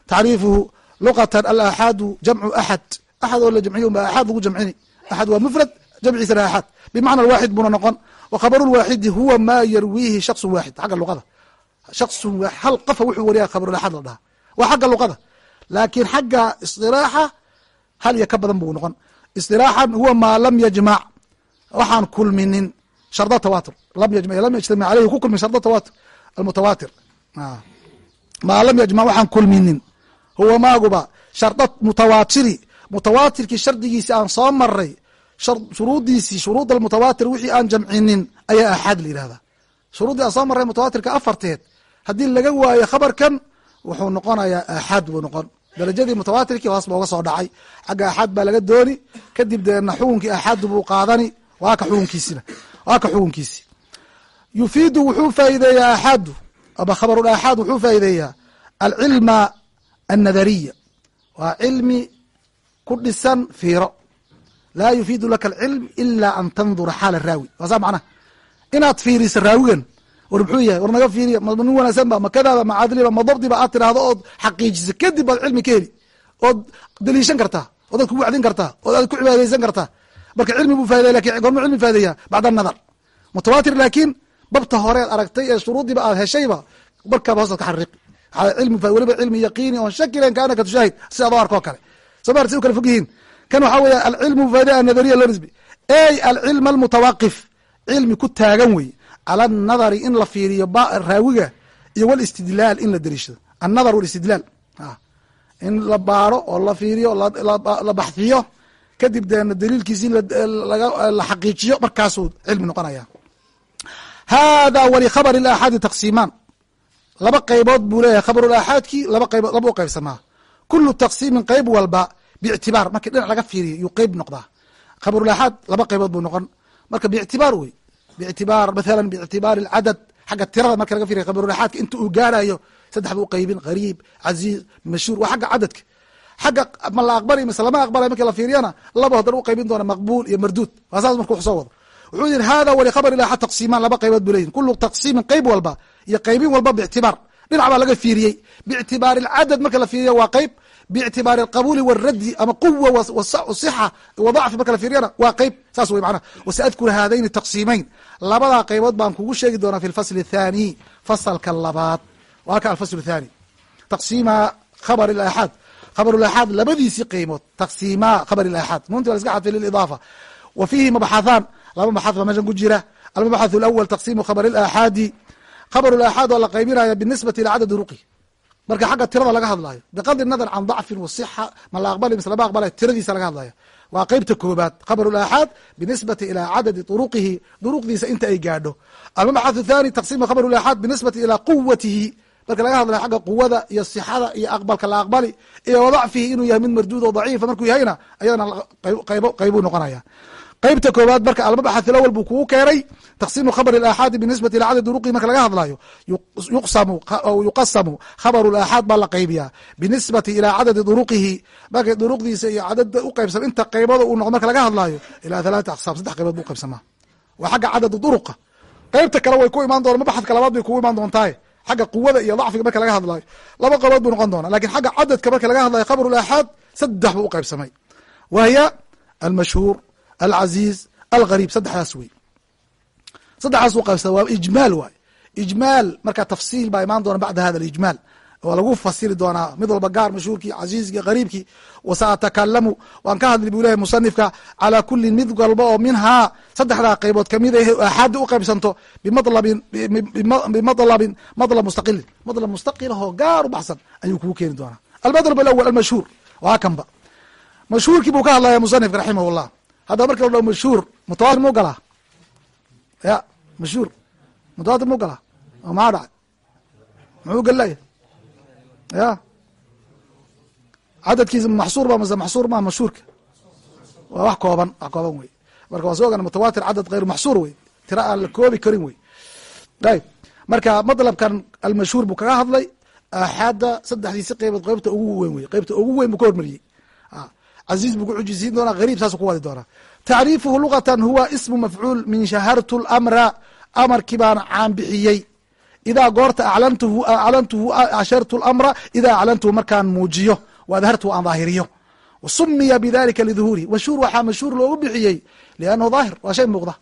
Tacriifuhu luqatan alaaxaadu jamcu axad axad oo la jamciyo unba aaxaad lagu jamcini. Axad waa mufrad jamciisana aaxaad bimacna waaxid buna noqon. Wa khabaru lwaaxidi huwa maa yarwiihi shaksun waaxid xagga luqada. Shaksun hal qofa wuxuu wariya khabarulaaxaad la dhahaa. Waa xagga luqada. Laakiin xagga istilaaxa hal iyo ka badan buu noqon. Istilaaxan huwa maa lam yajmac waxaan kulminin sharda tawaatur. Lam yajmac lam yajtamic aleyhi ku kulmin sharda tawaatur. Almutawaatir. Maa. Lam yajmac waxaan kulminin. Huwa maaguba sharda mutawaatiri. Mutawaatirkii shardigiisi aan soo maray shuruuddiisii shuruud almutawaatir wixii aan jamcinin ayaa aaxaad la yihahdaa shuruuddii aan soo maray mutawaatirka afarteed haddii laga waayo khabarkan wuxuu noqonayaa aaxaad buu noqon darajadii mutawaatirkii hoos ba uga soo dhacay. Xagga aaxaad baa laga dooni kadib deena xukunkii aaxaadu buu qaadani. Waa ka xukunkiisina waa ka xukunkiisi. Yufiidu wuxuu faa'ideeyaa aaxaadu ama khabarul aaxaad wuxuu faa'ideeyaa alcilma annadariya. Waa cilmi ku dhisan fiiro. Laa yufiidu laka alcilm ila an tandura xaala raawi. Waa saa macnaha inaad fiiriso raawigan war muxuu yahay? War naga fiiriya? Ma wanaagsan ba? Ma ma cadliba ma dabdiba aad tiraahdo ood xaqiijiso kadib baad cilmi ka heli. Ood daliishan kartaa? Ood ad ku wacdin kartaa? Ood aad ku cibaadeysan kartaa? Marka cilmi buu faidaya laakiin goormu cilmi faa'ideeya bacda anadar mutawaatir laakiin babta horeed aragtay ee shuruuddiiba aad heshayba markaaba hoostaad ka xariiqi weliba cilmi yaqiini oon shakilen kaanaka tushaahid si adoo arko kale. Ma si u kala fog kan waxaa weya alcilmu faida anadariya loo ey alcilm almutawaaqif cilmi ku taagan wey cala anadari in la fiiriyo raawiga iyo walistidlaal in la dariishado annadar walistidlaal in la baaro oo la fiiriyo la baxhiyo kadib deena daliilkiisi la xaqiijiyo markaasuu cilmi noqonaya hada walikhabr aaxaadi taqsiimaan laba qaybood buu leeyahay khabarulaaxaadkii laba qaybood laba u qaybsamaa kulu taqsiimin qayb walba biictibaar markii dhinac laga fiiriyo yuu qeyb noqdaa khabarulaaxaad laba qaybood buu noqon marka biictibaar wey biictibaar mathalan biictibaari alcadad xagga tirada marka laga fiiriyo khabarulaaxaadka inta uu gaarayo saddex buu qaybin gariib caziiz mashhuur waa xagga cadadka xagga ma la aqbalay mise lama aqbalay markii la fiiriyana laba hadan u qaybin doona maqbuul iyo marduud waa saas marka wax soo wado wuxuu yihi hada walikhabr ilaaxad taqsiimaan laba qaybood buu leyihin kulu taqsiimin qayb walba iyo qaybin walba biictibaar dhinac baa laga fiiriyey biictibaari alcadad marka la fiiriyo waa qayb biictibaari alqabuuli waraddi ama quwa sixa wa dacfi marka la fiiriyana waa qayb saas wey macnaha wasaadkuru haadayni taqsiimeyn labadaa qaybood baan kugu sheegi doonaa fi lfasli athani fasalka labaad waa ka alfasl athani taqsiima khabr ilaaxaad khabr ilaaxaad labadiisii qeymood taqsiima khabr ilaaxaad nunti waa la iska xadfay lilidaafa wa fiihi mabxathaan laba mabxath baa meeshan ku jira almabxath alawal taqsimu khabr ilaaxaadi khabr ilaaxaad oo la qaybinaya binisbati ila cadadi ruqi marka xagga tirada laga hadlayo biqadri nadar can dacfin wasixa ma la aqbali mise lama aqbalay tiradiisa laga hadlaya waa qeybta koobaad khabar aaxaad binisbati ilaa cadadi duruqihi duruqdiisa inta ay gaadho. Almabaxathu thani taqsimu khabar aaxaad binisbati ilaa quwatihi marka laga hadlayo xagga quwada iyo sixada iyo aqbalka la aqbali iyo wadacfihi inuu yahay mid marduud oo daciifa markuu yahayna ayadana qaybuu noqonaya qeybta koobaad marka almabaxath alawal buu kugu keenay taqsimu khabr aaxaadi binisbati ila cadad duruqihi marka laga hadlayo yuqasamu khabaru aaxaad baa la qaybiyaa binisbati ilaa cadadi duruqihi markay duruqdiisa iyo cadada u qaybsam inta qaybada uu noqdo marka laga hadlayo ilaa thalaata aqsaam saddex qaybood buu qaybsamaa. Waa xagga cadad duruqa. Qeybta kale way ku imaan doona mabaxadka labaad bay kugu imaan doontaaye xagga quwada iyo dacfiga marka laga hadlayo laba qaybood buu noqon doona laakiin xagga cadadka marka laga hadlayo khabru aaxaad saddex buu u qaybsamay. Wa hiya almashhuur alcaziiz algariib saddexdaas wey saddexdaas u qaybsada waa ijmaal waay ijmaal marka tafsiil baa imaan doona bacda hada alijmaal oo lagu fasiri doonaa mid walba gaar mashhuurkii caziizkii qariibkii wasaatakallamu waan ka hadli buu lehay musanifka calaa kulin mid walba oo minhaa saddexdaa qaybood ka mid ah aaxaadi u qaybsanto bimalabin bimadlabin madlab mustaqilin madlab mustaqilahoo gaar u baxsan ayuu kugu keeni doonaa almadlab alawal almashhuur waa kanba mashhuurkii buu ka hadlaya musanifka raximah haddaba marki la dhaho mashhuur mutawatir mu galaa ya mashhuur mutawatir mu galaa oo maxaa dhacay? Muxuu gelilaya ya. Cadadkiisa maxsuur ba mase maxsuur ma mashhuurka. Waa wax kooban wax kooban wey marka waan soo ogana mutawatir cadad hayr maxsuur wey tira aan la koobi karin wey ayb marka madlabkan almashhuur buu kaga hadlay aaxaada saddexdiisi qeybood qeybta ugu weyn wey qeybta ugu weyn buu ka hormariyey caziiz buu ku xujisiin doonaa gariib saasuu ku wadi doonaa. Tacriifuhu lugatan huwa ismu mafcuul min shahartu lamra amarkii baan caanbixiyey idaa goorta aclantuhu aclantuhu ashartu lamra idaa aclantuhu markaan muujiyo wa aan daahiriyo. Sumiya bidalika liduhuuri mashhuur waxaa mashhuur loogu bixiyey liannahu daahir waa shay muuqda.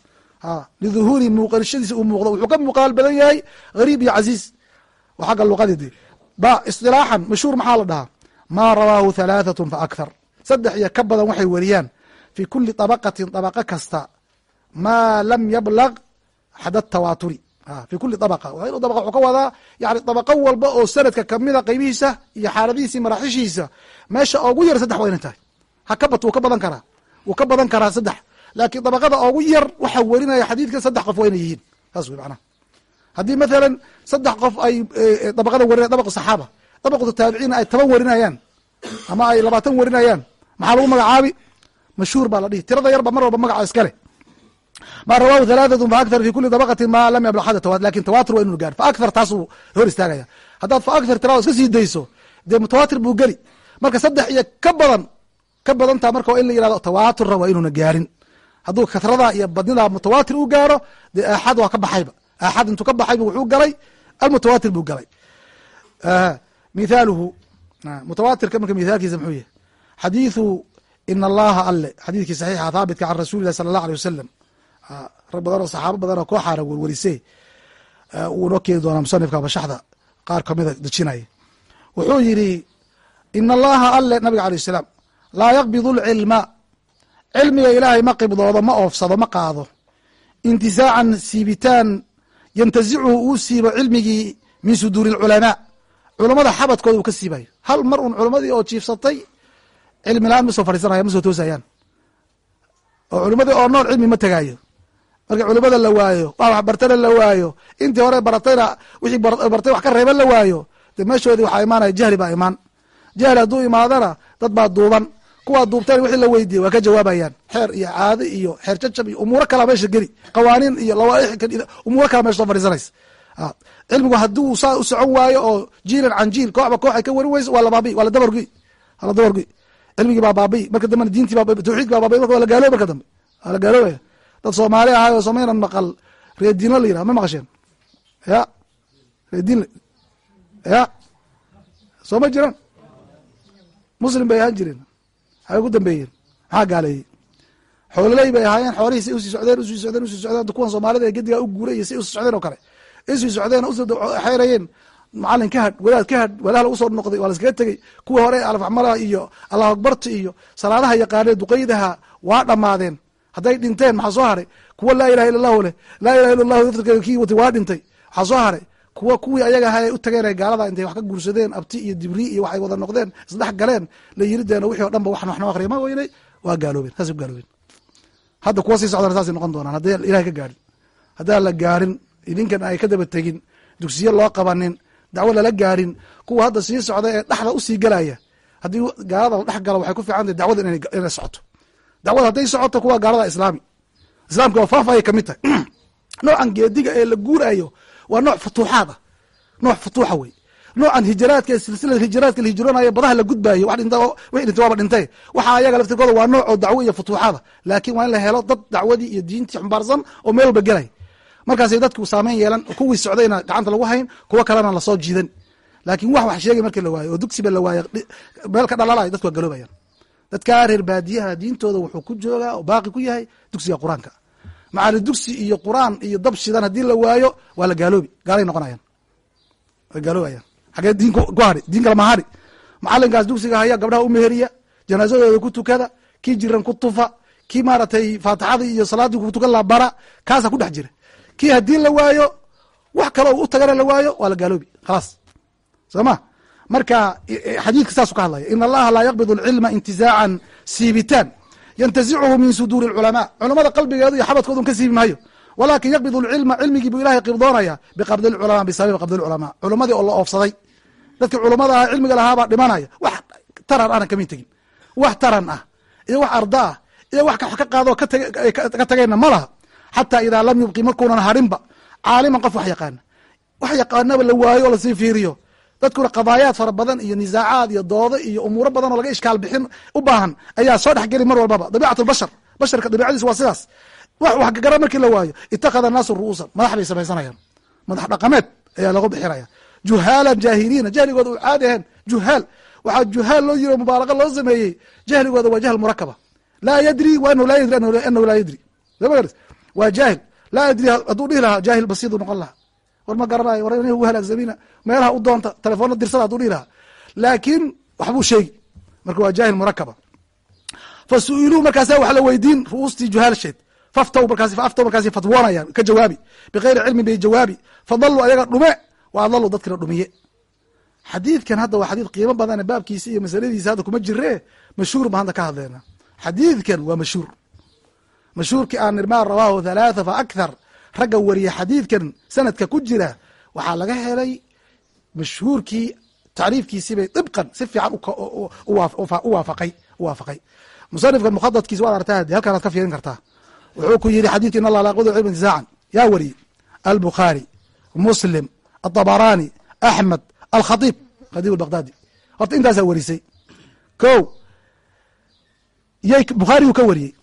Liduhuuri muuqashadiisa uu muuqdo wuxuu ka muuqaal badan yahay gariib iyo caziiz wa xagga luqadidi ba isilaaxan mashhuur maxaa la dhahaa? Maa rawaahu halaathatu faakthar saddex iyo ka badan waxay weriyaan. Fi kuli طabaqatin طabaqo kasta maa lam yablag xada tawaaturi. Fi kuli abaqa wuxuu ka wadaa yani dabaqo walba oo sanadka kamida qeybihiisa iyo xaaladihiisi maraaxishiisa meesha ugu yar saddex waa inay tahay. Hakabat wuu ka badan karaa. Wuu ka badan karaa saddex. Laakiin dabaqada ugu yar waxa werinaya xadiidka saddex qof waa inay yihiin. Saas wey macnaha. Haddii mathalan saddex qof ay dabaqada werinaya dabaqu saxaaba dabaqu taabiciina ay toban werinayaan ama ay labaatan werinayaan maxaa lagu magacaabi? Mashhuur baa la dhihi. Tirada yarba mar walba magaca iskale ma rawahu halaathatu faakthar fi kuli dabaqati ma lam yablaq tawat laakiin tawatur waa inu gaar. Faakthar taasuu hor istaagaya. Haddaad faakthar tirada iska sii dayso dee mutawatir buu geli. Marka saddex iyo ka badan ka badantaa marka in la yihahdo tawaaturra waa inuuna gaarin. Hadduu kathrada iyo badnida mutawatir u gaaro dee aaxad waa ka baxayba. Aaxad intuu ka baxayba wuxuu galay almutawatir buu galay. Mithaaluhu mutawatirka marka mithaalkiisa muxuu yahay xadiithu in allaha alle xadiidkii saxiixa haabitka can rasuli lah sala allah alيh wasalam rag badan oo saxaabo badan oo kooxaana werwerise wuu noo keeni doonaa musanifka bashaxda qaar kamida dejinaya wuxuu yidhi in allaha alle nabiga alayh salaam laa yaqbidu lcilma cilmiga ilaahay ma qibdoodo ma oofsado ma qaado. Intisaacan siibitaan yantazichu uu siibo cilmigii min suduuri lculamaa culamada xabadkooda uu ka siibayo hal mar un culamadii oo jiifsatay cilmi la'aan ma soo fadhiisanaya ma soo toosayaan. Oo culimadii oo nool cilmi ma tegaayo marka culimada la waayo wax wax bartana la waayo. Intii hore baratayna wixii bartay wax ka reeban la waayo. De meeshoodii waxaa imaanaya jahli baa imaan. Jahli hadduu imaadana dad baa duuban. Kuwaa duubteen wixii la weydiiyey waa ka jawaabayaan. Xeer iyo caado iyo xeer jajab iyo umuuro kalaa meesha geli. Qawaaniin iyo lawaaix umuuro kala meesha soo fadhiisanaysa. Cilmigu hadduu saa u socon waayo oo jiilan can jiil kooxba koox ay ka warin weyso waa labaabi waa ladabargi waa la dabargi cilmigii baa baabi'i marka dambena diintii baa tawxiidki baa baabi'i marka waa la gaaloob marka dambe. Waa la gaaloobaya dad soomaali ahay oo samaynan maqal reediinla la yirah ma maqasheen? Ya. Reediin ya. Soo ma jiraan? Muslim bay ahaan jireen. Waxay ku dambeeyeen. Maxaa gaaleeyey? Xoololey bay ahaayeen xoolihii say u sii socdeen u sii socdeen u sii socdeen. Kuwan soomaalida ee gedigaa u guuray iyo say u sii socdeen oo kale. Isii socdeen xeerayeen macalin ka hadh wadaad ka hadh walaal u soo noqday waa laskaga tegey. Kuwa hore alfaxmalaha iyo allahu iyo salaadaha yaqaanee duqeydaha waa dhammaadeen. Hadday dhinteen maxaa soo haray? Kuwa laa ilaha illa allahu leh laa ilaha illa allahu daftarkeeda watay waa dhintay. Waxaa soo haray? Kuwa kuwii ayaga ahaa ay u tageen ee gaalada intay wax ka guursadeen abti iyo dibri iyo waxay wada noqdeen isdhex galeen la yiri deena wixii o dhan ba akriya ma weynay waa gaaloobeen saasay ku gaaloobeen. Hadda kuwa sii socdana saasay noqon doonaan hadday ilahay ka gaadhin haddaan la gaadhin idinkan ay ka daba tegin dugsiye loo qabanin dacwo lala gaadhin kuwa hadda sii socda ee dhexda u sii gelaya haddii gaalada la dhex galo waxay ku fiican tahay dacwada inay socoto. Dacwada hadday socoto kuwa gaalada islaami. Islaamka waa faafayay ka mid tahay. Noocan geediga ee la guurayo waa nooc futuuxaad ah nooc futuuxa wey. Noocan hijraadka ee silsilada hijraadka la hijroonayo badaha la gudbaayo wax dhinta waaba dhintay. Waxa ayaga laftirkooda waa nooc oo dacwo iyo futuuxaada. Laakiin waa in la helo dad dacwadii iyo diintii xumbaarsan oo meel walba gelay markaasay dadku saameyn yeelan kuwii socdayna gacanta lagu hayn kuwo kalena la soo jiidan. Laakiin wax wax sheegay markii la waayo oo dugsiba la waayo meel ka dhalalayo dadku waa galoobayaan. Dadkaa reer baadiyaha diintooda wuxuu ku joogaa oo baaqi ku yahay dugsiga qur'aanka. Macali dugsi iyo qur'aan iyo dab shidan haddii la waayo waa la gaaloobi gaalay noqonayaan. Way gaaloobayaan. Xagee diin ku hadhi diin kale ma hadhi macalinkaas dugsiga haya gabdhaha u meheriya janaasadooda ku tukada kii jiran ku tufa kii maaratay faatixadii iyo salaaddii ku tukan la bara kaasa ku dhex jira kii haddii la waayo wax kale u tagana la waayo waa la gaaloobi khalaas soo ma marka xadiidka saasu ka hadlaya in allaha laa yaqbid alcilma intizaacan siibitaan yantazichu min suduuri اlculamaa culamada qalbigeedu iyo xabadkoodun ka siibi maayo walakin yaqbid اlcilma cilmigii buu ilahay qibdoonaya biqabdi اlculamaa bisababi qabdi اlculamaa culamadii oo la oofsaday dadkii culamada aha cilmiga lahaabaa dhimanaya wax taran ana kama tegin wax taran ah iyo wax arda ah iyo wax ka qaado ka tagayna ma laha xataa idaa lam yubqi markuunan harinba caaliman qof wax yaqaana wax yaqaanaba la waayo oo la sii fiiriyo. Dadkuna qadaayaad fara badan iyo nisaacaad iyo doodo iyo umuuro badan oo laga ishkaal bixin u baahan ayaa soo dhexgeli mar walbaba. Dabiicat lbashar. Basharka dabiicadiis waa sidaas. Wax wax gara markii la waayo ittakhada annaasu ru'uusan. Madax bay samaysanayaan. Madax dhaqameed ayaa lagu bixinaya. Juhaalan jaahiliina. Jahligooda u caadi ahaen juhaal. Waxaa juhaal loo yiri oo mubaalaqa loo sameeyey. Jahligooda waa jahl murakaba laa yadri wa anahu laa yadri anahu laa yadri waa jaahil. Laa yadri hadduu dhihi lahaa jaahil basiidu noqon lahaa. War ma garanayo war u halaagsamina meelaha u doonta telefoona dirsada haduu dhihi lahaa. Laakiin waxbuu sheegi marka waa jaahil murakaba fa su'iluu la weydiin ru'uustii juhaalsheed. Faftaw markaas faaftaw markaasi fatwoonayaan ka jawaabi. Bikayri cilmin bay jawaabi. Fadaluu ayaga dhume wa adaluu dadkina dhumiye. Xadiidkan hadda waa xadiid qiimo badane baabkiisa iyo masaladiisa hadda kuma jire mashhuur baan hadda ka hadleyna xadiidkan waa mashhuur mashhuurkii aan nirmaa rawaahu halaatha fa akthar ragga wariye xadiidkan sanadka ku jira waxaa laga helay mashhuurkii tacriifkiisibay dibqan si fiican u waafaqay u waafaqay. Musanifkan mukhadadkiisa waad artaa de halkaan ad ka fiirin kartaa wuxuu ku yihi xadidka in allah la yaqbidu cilma intizaacan yaa wariyey albukhaari muslim aطabarani axmed alkhaiib khadiib albaqdaadi horta intaasaa warisay. Ko yay bukhaariyuu ka wariyey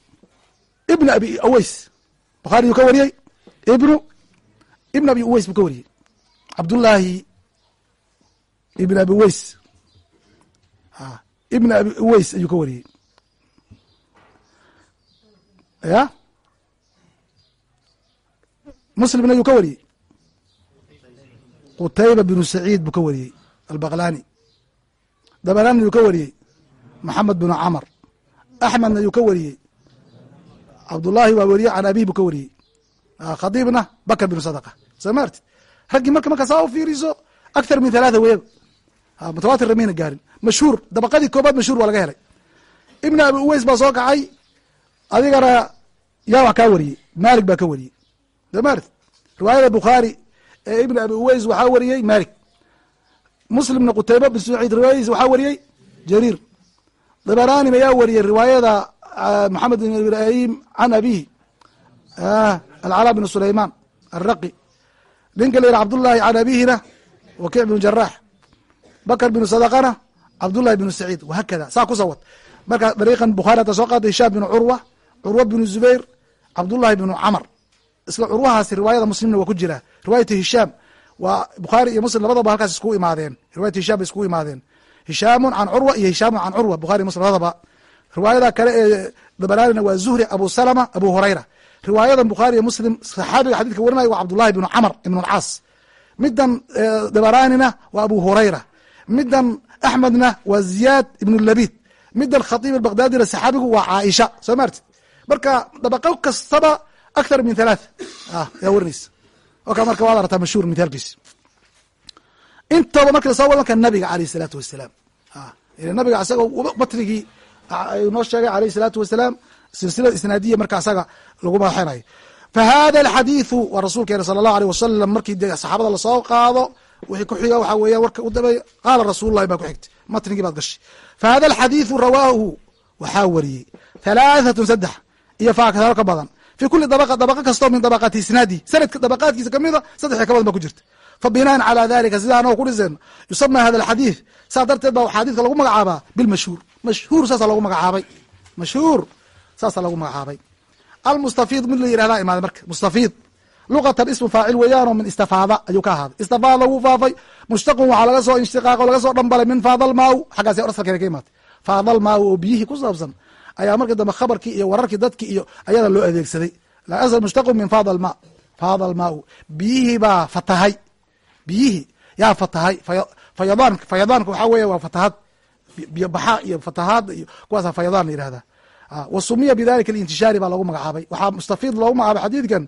ibn abi aweys bukhaariyuu ka wariyey. Ibnu ibn abi uweys buu ka wariyey. Cabdullaahi ibn abi uweys ibn abi uweys ayuu ka wariyey. Ya? Muslimna ayuu ka wariyey. Qutayba binu saciid buu ka wariyey albaqlani dabarani ayuu ka wariyey. Maxamed binu camar. Axmedna ayuu ka wariyey cabdullaahi waa weriye can abihi buu ka wariyey. Khadiibna bakr binu sadaqa. Soo ma artid raggii marka markaa saa u fiiriso akthar min halaatha weeba mutawatir mayna gaarin. Mashhuur dabaqadii koobaad mashhuur waa laga helay. Ibn abi uweys baa soo kacay. Adigana yaa wax kaa wariyey. Malik baa ka wariyey. Soo ma artid riwaayada bukhaari ee ibn abi uweys waxaa wariyey malik muslimna qutayba bin saciid riwaayadiisa waxaa wariyey jariir. Dabarani ayaa wariyey riwaayada maxamed bin ibrahim can abihi alcalaa bn sulayman alraqi ninka la yidhi cabdullahi can abihina wakic bnu jaraax bakr binu sadaqana cabdullahi binu saciid wahakada saa ku sawad marka dariiqan bukhari hadda soo qaada hishaam binu curwa curwa binu zubayr cabdullahi binu camar isla curwahaasi riwaayada muslimna waa ku jira riwaayata hishaam waa bukhaari iyo muslim labadaba halkaas iskugu imaadeen riwayata hisham bay iskugu imaadeen hishaamun can curwa iyo hishaamun can curwa bukhari muslim labadaba riwaayada kale ee dabaranina waa zuhri abu salama abu hurayra. Riwaayadan bukhaari iyo muslim saxaabiga xadidka warinaya waa cabdullahi bnu camr ibn alcaas midan dabaranina waa abu hurayra. Midan axmedna waa ziyaad ibn labid midan khatiib albaqdaadina saxaabigu waa caaisha soo maartid marka dabaqo kastaba akthar min halaath yaa warinaysa oka marka waad aragtaa mashhuur mithaalkiis intooda marki la soo wado marka nabiga aleyh isalaatu wasalaam nabiga isagoo batrigii noo sheegay aleyh isalaatu wasalaam silsilada isnaadiya marka asaga lagu madaxinayo fa hada alxadiidu waa rasuulkeena sala allahu aleyh wasalam markii de saxaabada la soo qaado wixii ku xiga waxaa weeyan warka u dambeey qaala rasuululahi baa ku xigtay matnigii baad gashay. Fa hada alxadiidu rawaahu waxaa wariyey halaahatun saddex iyo faakaro ka badan. Fi kuli dabaqa dabaqa kastoo min dabaqaati isnaadi sanadka dabaqaadkiisa kamida saddex ka badan ba ku jirta fa binaan calaa dalika sidaa anoo ku dhiseen yusama hada alxadiid saa darteed baa xadiidka lagu magacaabaa bilmashhuur mashhuur saasa lagu magacaabay mashhuur saasa lagu magacaabay almustafiid mid la yihahda imaaday marka mustafiid luqatan ismu faacil weeyaanoo min istafaada ayuu ka ahaaday istafaada wuu faafay mushtaqun waxaa laga soo inshiqaaqo laga soo dhambalay min faadal maaw xaggaas asalkeena ka imaatay faadal maaw oo biyihii ku saabsan ayaa markii dambe khabarkii iyo wararkii dadkii iyo ayada loo adeegsaday asl mushtaqu min faadal ma faadal maaw biyihii baa fatahay biyihii yaa fatahay fayadaan fayadaanka waxaa weya waa fatahad. Biyo baxaa iyo fatahaad iyo kuwaasa fayadaan la yihahdaa wa sumiya bidalika alintishaari baa loogu magacaabay. Waxaa mustafiid loogu magacaabay xadiidkan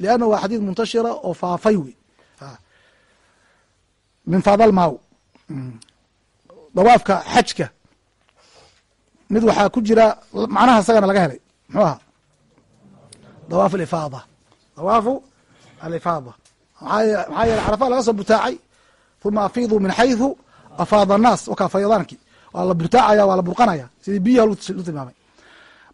lianna waa xadiid muntashira oo faafay wey min faadal maaw dawaafka xajka. Mid waxaa ku jira macnaha isagana laga helay muxuu ahaa? Dawaafu alifaada. Dawaafu alifaada maxaa yeele carafa laga soo butaacay uma afiiduu min xayثu afaada الnaas wakaa fayadaankii waa la butaacaya waa la burqanaya sidii biyaha lu tilmaamay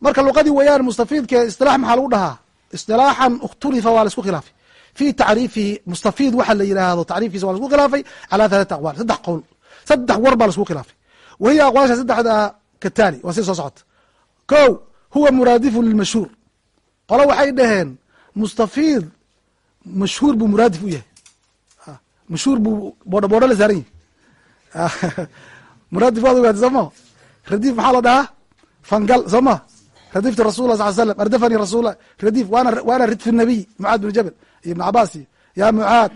marka luqadii weeyaan mustafiidke isilaax maxaa lagu dhahaa isilaaxan اkhtulifa waa la isku khilaafay fi tacriifihi mustafiid waxa la yidhaahdo tacriifkiisa waa la isku khilaafay calaa halati aqwaal saddex qowl saddex war baa la isku khilaafay wahiya aqwaasha saddexda kataali waa si soo socota ko huwa muraadifu lilmashhuur qolo waxay dhaheen mustafiid mashhuur buu muraadif u yahay mashhuur buu boodho boodho la saaran yahi muraadif waad ogaatay soo ma radiif maxaa la dhahaa fangal soo ma radiftu rasul la sal slam ardafani rasul radiif waana waana ridfi nabiy mucaad bin jabal iyo ibn cabaas iyo ya mucaad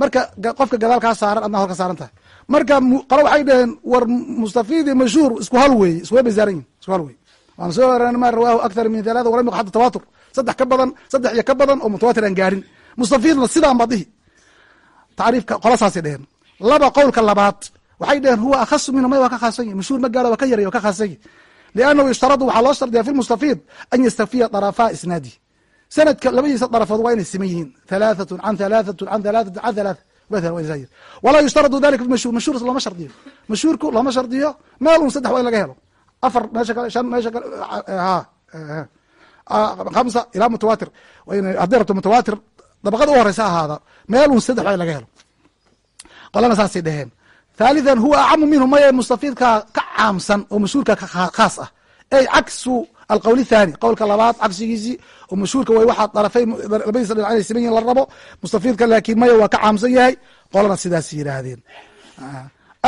marka qofka gadaal kaa saaran adna hor saaran tahay marka qolo waxay dhaheen war mustafiid mashhuur isku hal weeye iskuwa bay saaran yihiin isku hal weye waan soo oran ma rawaahu akthar min halaata walam yuq tawatur saddex ka badan saddex iyo ka badan oo mutawatir aan gaarin mustafiidna sidaan ba dihi tacriifka qola saasay dheheen laba qowlka labaad waxay dheheen huwa akhasu minhu may waa ka khaasan yahi mashhuur ma gaaro waa ka yaray waa ka khaasan yahi liannahu yushtaradu waxaa loo shardiya fi lmustafiid an yastafiya darafaa isnaadi. Sanadka labadiisa darafood waa inay siman yihiin. Halaahatun can halaahatun can halaahatun can halaatha walaa yushtaradu dalika fi mashhur mashhuur looma shardiyo. Mashhuurku looma shardiyo meel un saddex waa in laga helo. Afar meesha kale shan meesha kale hamsa ilaa mutawatir hadday rabto mutawatir dabaqada u horeysa ahaada meel un saddex waa in laga helo. Qolana saasay dheheen thalithan huwa acamu minhu maye mustafiidka ka caamsan oo mashhuurka khaas ah. Ey caksu alqowl thani qowlka labaad cagsigiisii oo mashhuurka way waxaa darafay labadiisa dhinac inay siman yihiin la rabo mustafiidka laakiin maya waa ka caamsan yahay. Qolana sidaas yidhaahdeen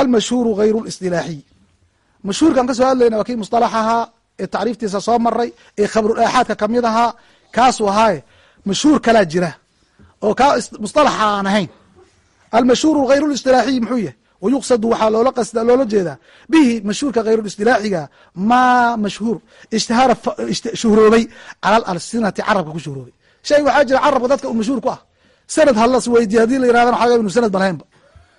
almashhuuru hayru lisdilaaxiy mashhuurkan ka soo hadlayna waa kii musطalax ahaa ee tacriiftiisa soo maray ee khabrul aaxaadka ka mid ahaa. Kaasuu ahaaye mashhuur kalaa jira oo kaa musطalaxa aan ahayn. Almashhuuru hayru lisdilaaxiy muxuu yahay? Wayuqsadu waxaa loola jeedaa. Bihi mashhuurka hayru isdilaaxiga maa mashhuur ishtihara shuhroobay cala alsinati carabka ku shuhroobay. Shay waxaa jira carabka dadka u mashhuur ku ah. Sanad halas weydiye haddii la yirahdan waxa inu sanad balahaynba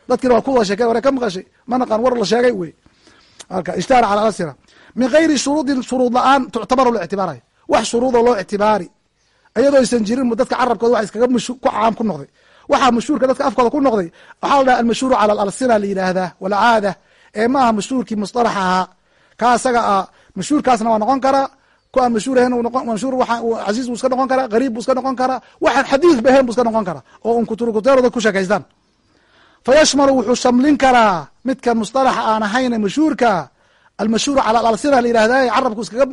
dadkina waa kuwada sheekeen ware ka maqashay? Ma naqaan war la sheegay wey. Marka ishtihara cala alsina min gayri shuruudin shuruud la'aan tuctabaru la ictibaarayo. Wax shuruudoo loo ictibaari iyadoo aysan jirin dadka carabkooda wax iskaga caam ku noqday. Waxaa mashhuurka dadka afkooda ku noqday waxaa la dhaha almashhuuru cala alalsina la yidhaahdaa walcaada ee maaha mashhuurkii musطalax ahaa ka asaga a mashhuurkaasna waa noqon karaa ku aan mashhuur ahayn mashhuur casiiz buu iska noqon karaa gariib buu iska noqon karaa waxaan xadiid ba ahayn buu iska noqon karaa oo un kuturkuteero dad ku sheekaystaan fa yashmalu wuxuu shamlin karaa midka musطalaxa aan ahayn mashhuurka almashhuuru cala alalsina la yihahdaa carabku iskaga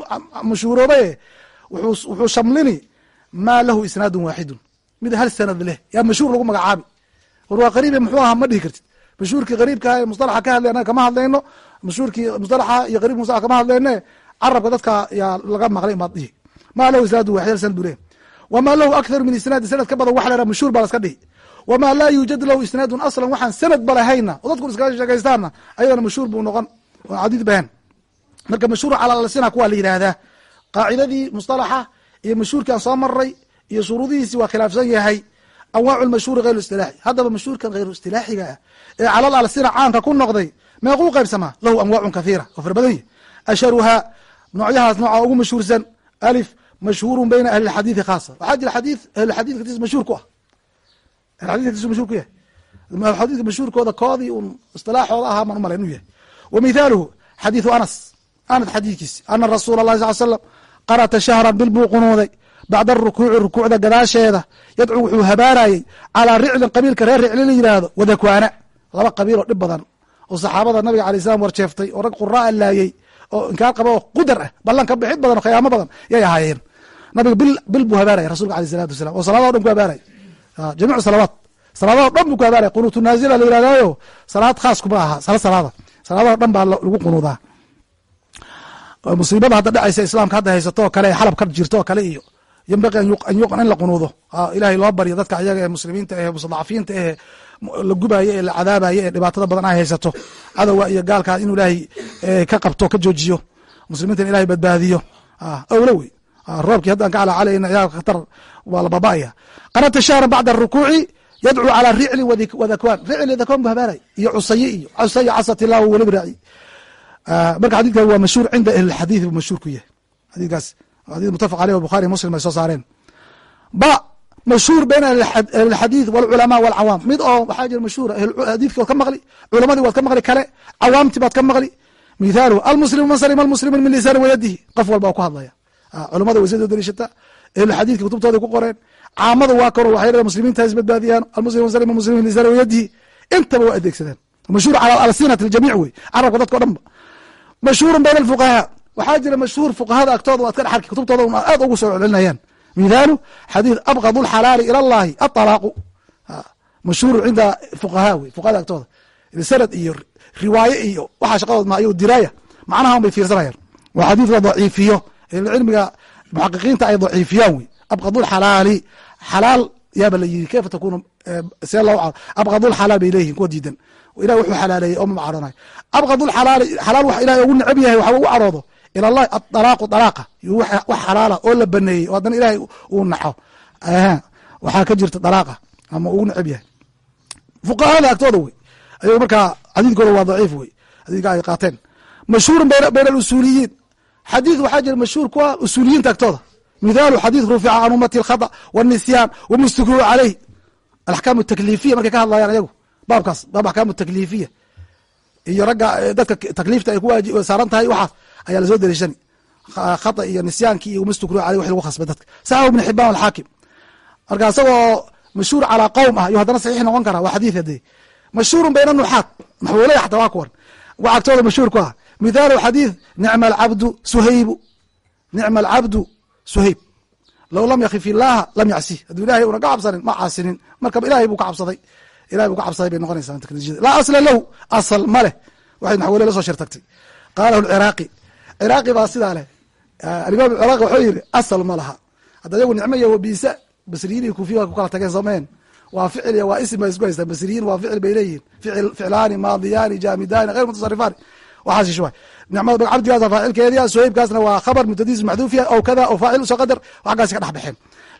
mashhuuroobaye wuxuu shamlini ma lahu isnaadu waaxidu mid hal sanad leh yaa mashhuur lagu magacaabi war waa qariibe muxuu ahaa ma dhihi kartid mashhuurkii qariibkaa ee ka hadlay anaga kama hadlayno mashhuurkii musalaxa iyo qariibka musalaxa kama hadlayne carabka dadka yaa laga maqlay baad dhihi ma lahu isnaadu waaxid hal sanad buu leh wamaa lahu akharu min isnaadi sanad ka badan waxa la mashhuur baa laska dhihi wamaa laa yuujad lahu isnaadun aslan waxaan sanad ba lahayna oo dadku iskaga sheekaystaana ayadana mashhuur buu noqon oon cadiid baahan marka mashhuur calaalasina kuwaa la yidhaahdaa qaacidadii musalaxa iyo mashhuurkii aan soo maray iyo shuruudihiisi waa khilaafsan yahay. Anwaacu lmashhuuri hayru istilaaxi haddaba mashhuurkan hayru istilaaxiga ah ee calal alsina caanka ku noqday meequu qaybsamaa? Lahu anwaacun kathiira oo fara badan yahi ashharuhaa noocyahaas nooca ugu mashhuursan alif mashhuurun bayna ahli lxadiidi khaasa. Waxaa jira xadiid ahlulxadiidka tis mashhuur ku ah. Ahlulxadidka tis mashhuur ku yahay. Ahlulxadiidka mashhuurkooda koodii un istilaaxooda ahaa maan umalayn inuu yahay. Wa mithaaluhu xadiidu anas. Anas xadiidkiisi ana rasuula allahi sal slam qarata shahran bil buu qunuuday bacda arukuuci rukuucda gadaasheeda yadcu wuxuu habaarayey calaa riclin qabiilka reer ricli la yidhaahdo wadakwaana laba qabiiloo dhib badan oo saxaabada nabiga alay slam warjeeftay oo rag quraa laayey oo inkaar qaba oo qudar ah ballanka bixid badan oo khiyaamo badan yay ahaayeen. Nabiga bil bil buu habaaraya rasulka aley wasalam oo salaadao dhan ku habaaraya jamiicu salawaat salaadao dhan buu ku habaaraya qunuutu naazila la yihahdayo salaad khaas kuma aha sala salaada salaadao dhan baa lagu qunuudaa musiibada hadda dhacaysa islaamka hadda haysato oo kale xalab ka jirto oo kale iyo yambaqi in la qunuudo. Ilahay loo baryo dadka ayaga ee muslimiinta ehe mustadacafiinta ehe la gubayo ee la cadaabayo ee dhibaatada badan ay haysato. Cadowa iyo gaalkaa inuu ilaahay ka qabto ka joojiyo. Muslimiinta in ilahay badbaadiyo. Owlo wey. Roobkii haddaan ka calaacalayna yaa khatar waa la baba'aya. Qanata shahran bacda arukuuci yadcuu calaa ricli wadakwan ricli dakwan bu iyo cusaye iyo cusaye casat illah weliba raaci marka xadidkan waa mashhuur cinda ahli xadiid buu mashhuur ku yahay xadidkaas xadid mutafaq aleyh bukhari muslim ay soo saareen ba mashhuur bayna ahlilxadiid walculamaa walcawaam mid oo waxaa jira mashhuur xadiidki waad ka maqli culamadii waad ka maqli kale cawaamti baad ka maqli mithaaluhu almuslimu man salima almuslimin min lisaani wayadihi qof walba waa ku hadlaya culamada way soo daliishata ahlulxadiidka kutubtooda ku qoreen caamada waa kano waxay leedahay muslimiinta isbadbaadiyaan almuslim man salima almuslimin min lisaani wayadihi intaba waa adeegsadaan mashhuur cala alsinati aljamiic wey carabka dadka o dhan ba mashhuurun bayna alfuqahaa waxaa jira mashhuur fuqahada agtooda waad ka dhex arki kutubtooda aad ugu soo celinayaan mithaalu xadiid abqad lxalaali ila allahi aطalaaqu mashhuuru cinda fuqahaa wey fuqahada agtooda. Sanad iyo riwaaye iyo waxaa shaqadood ma iyo diraaya. Macnahan bay fiirsanayaan waa xadiid la daciifiyo. Cilmiga muxaqiqiinta ay daciifiyaan wey abqad lxalaali xalaal yaaba la yiri kayfa takunu see loo abqad lxalaal bay leeyihiin kuwa diidan ilah wuxuu xalaaleeyey oo ma cadhoonayo abqad lxalaali xalaal wax ilahay ugu necab yahay waxa u cadhoodo ila allahi aalaaqu alaaqa wax xalaala oo la baneeyey oo haddana ilahay uu naco. Waxaa ka jirta dalaaqa ama ugu necab yahay. Fuqahada agtooda wey ayago markaa xadiidkooda waa daciif wey. Xadiidka ay qaateen. Mashhuurun bayna alusuuliyiin. Xadiid waxaa jira mashhuur kuwa usuuliyiinta agtooda. Mithaalu xadiid rufica can ummati alkhata wاnisyaan wamustukuu caleyh alaxkaam takliifiya markay ka hadlayaan ayagu baabkaas baab axkaam takliifiya iyo ragga dadka takliifta ay ku saaran tahay waxaas ayaa la soo dariishani khata iyo nisyaankii iyo mustukru aley wax lagu khasbay dadka. Saxahu ibn xibaan alxaakim. Marka isagoo mashhuur calaa qowm ah yuu haddana saxiix noqon karaa waa xadiid hadee mashhuurun bayna nuxaat maxwolada xataa waa kuwan waa agtooda mashhuur ku ah. Mithaalu xadiid nicma alcabdu suhaybu. Nicma alcabdu suhayb. Low lam yakif illaaha lam yacsi. Hadduu ilahay una ka cabsanin ma caasinin. Marka ilahay buu ka cabsaday ilahay buu ka cabsaday bay noqonaysaa teknolojiyada laa asla lahu asal ma leh. Waxay naxwole la soo shir tagtay qaalahu lciraaqi ciraaqi baa sidaa leh. Alimaam ciraaqi wuxuu yidhi asal ma laha. Hadda ayagu nicmo iyo wabiisa basriyiin iyo kufiya waa ku kala tageen soomeen waa ficil iyo waa ism bay isku haystaan basriyiin waa ficil bay leeyihiin ficil ficlaani maadiyaani jaamidaani غayr mutasarifaani waxaas shuba nicmada cabdigaasa faacilkeedia suhaybkaasna waa khabar mubtadiis maxduufiya ow kada o faacil u soo qadar. Waxgaasi ka dhex baxeen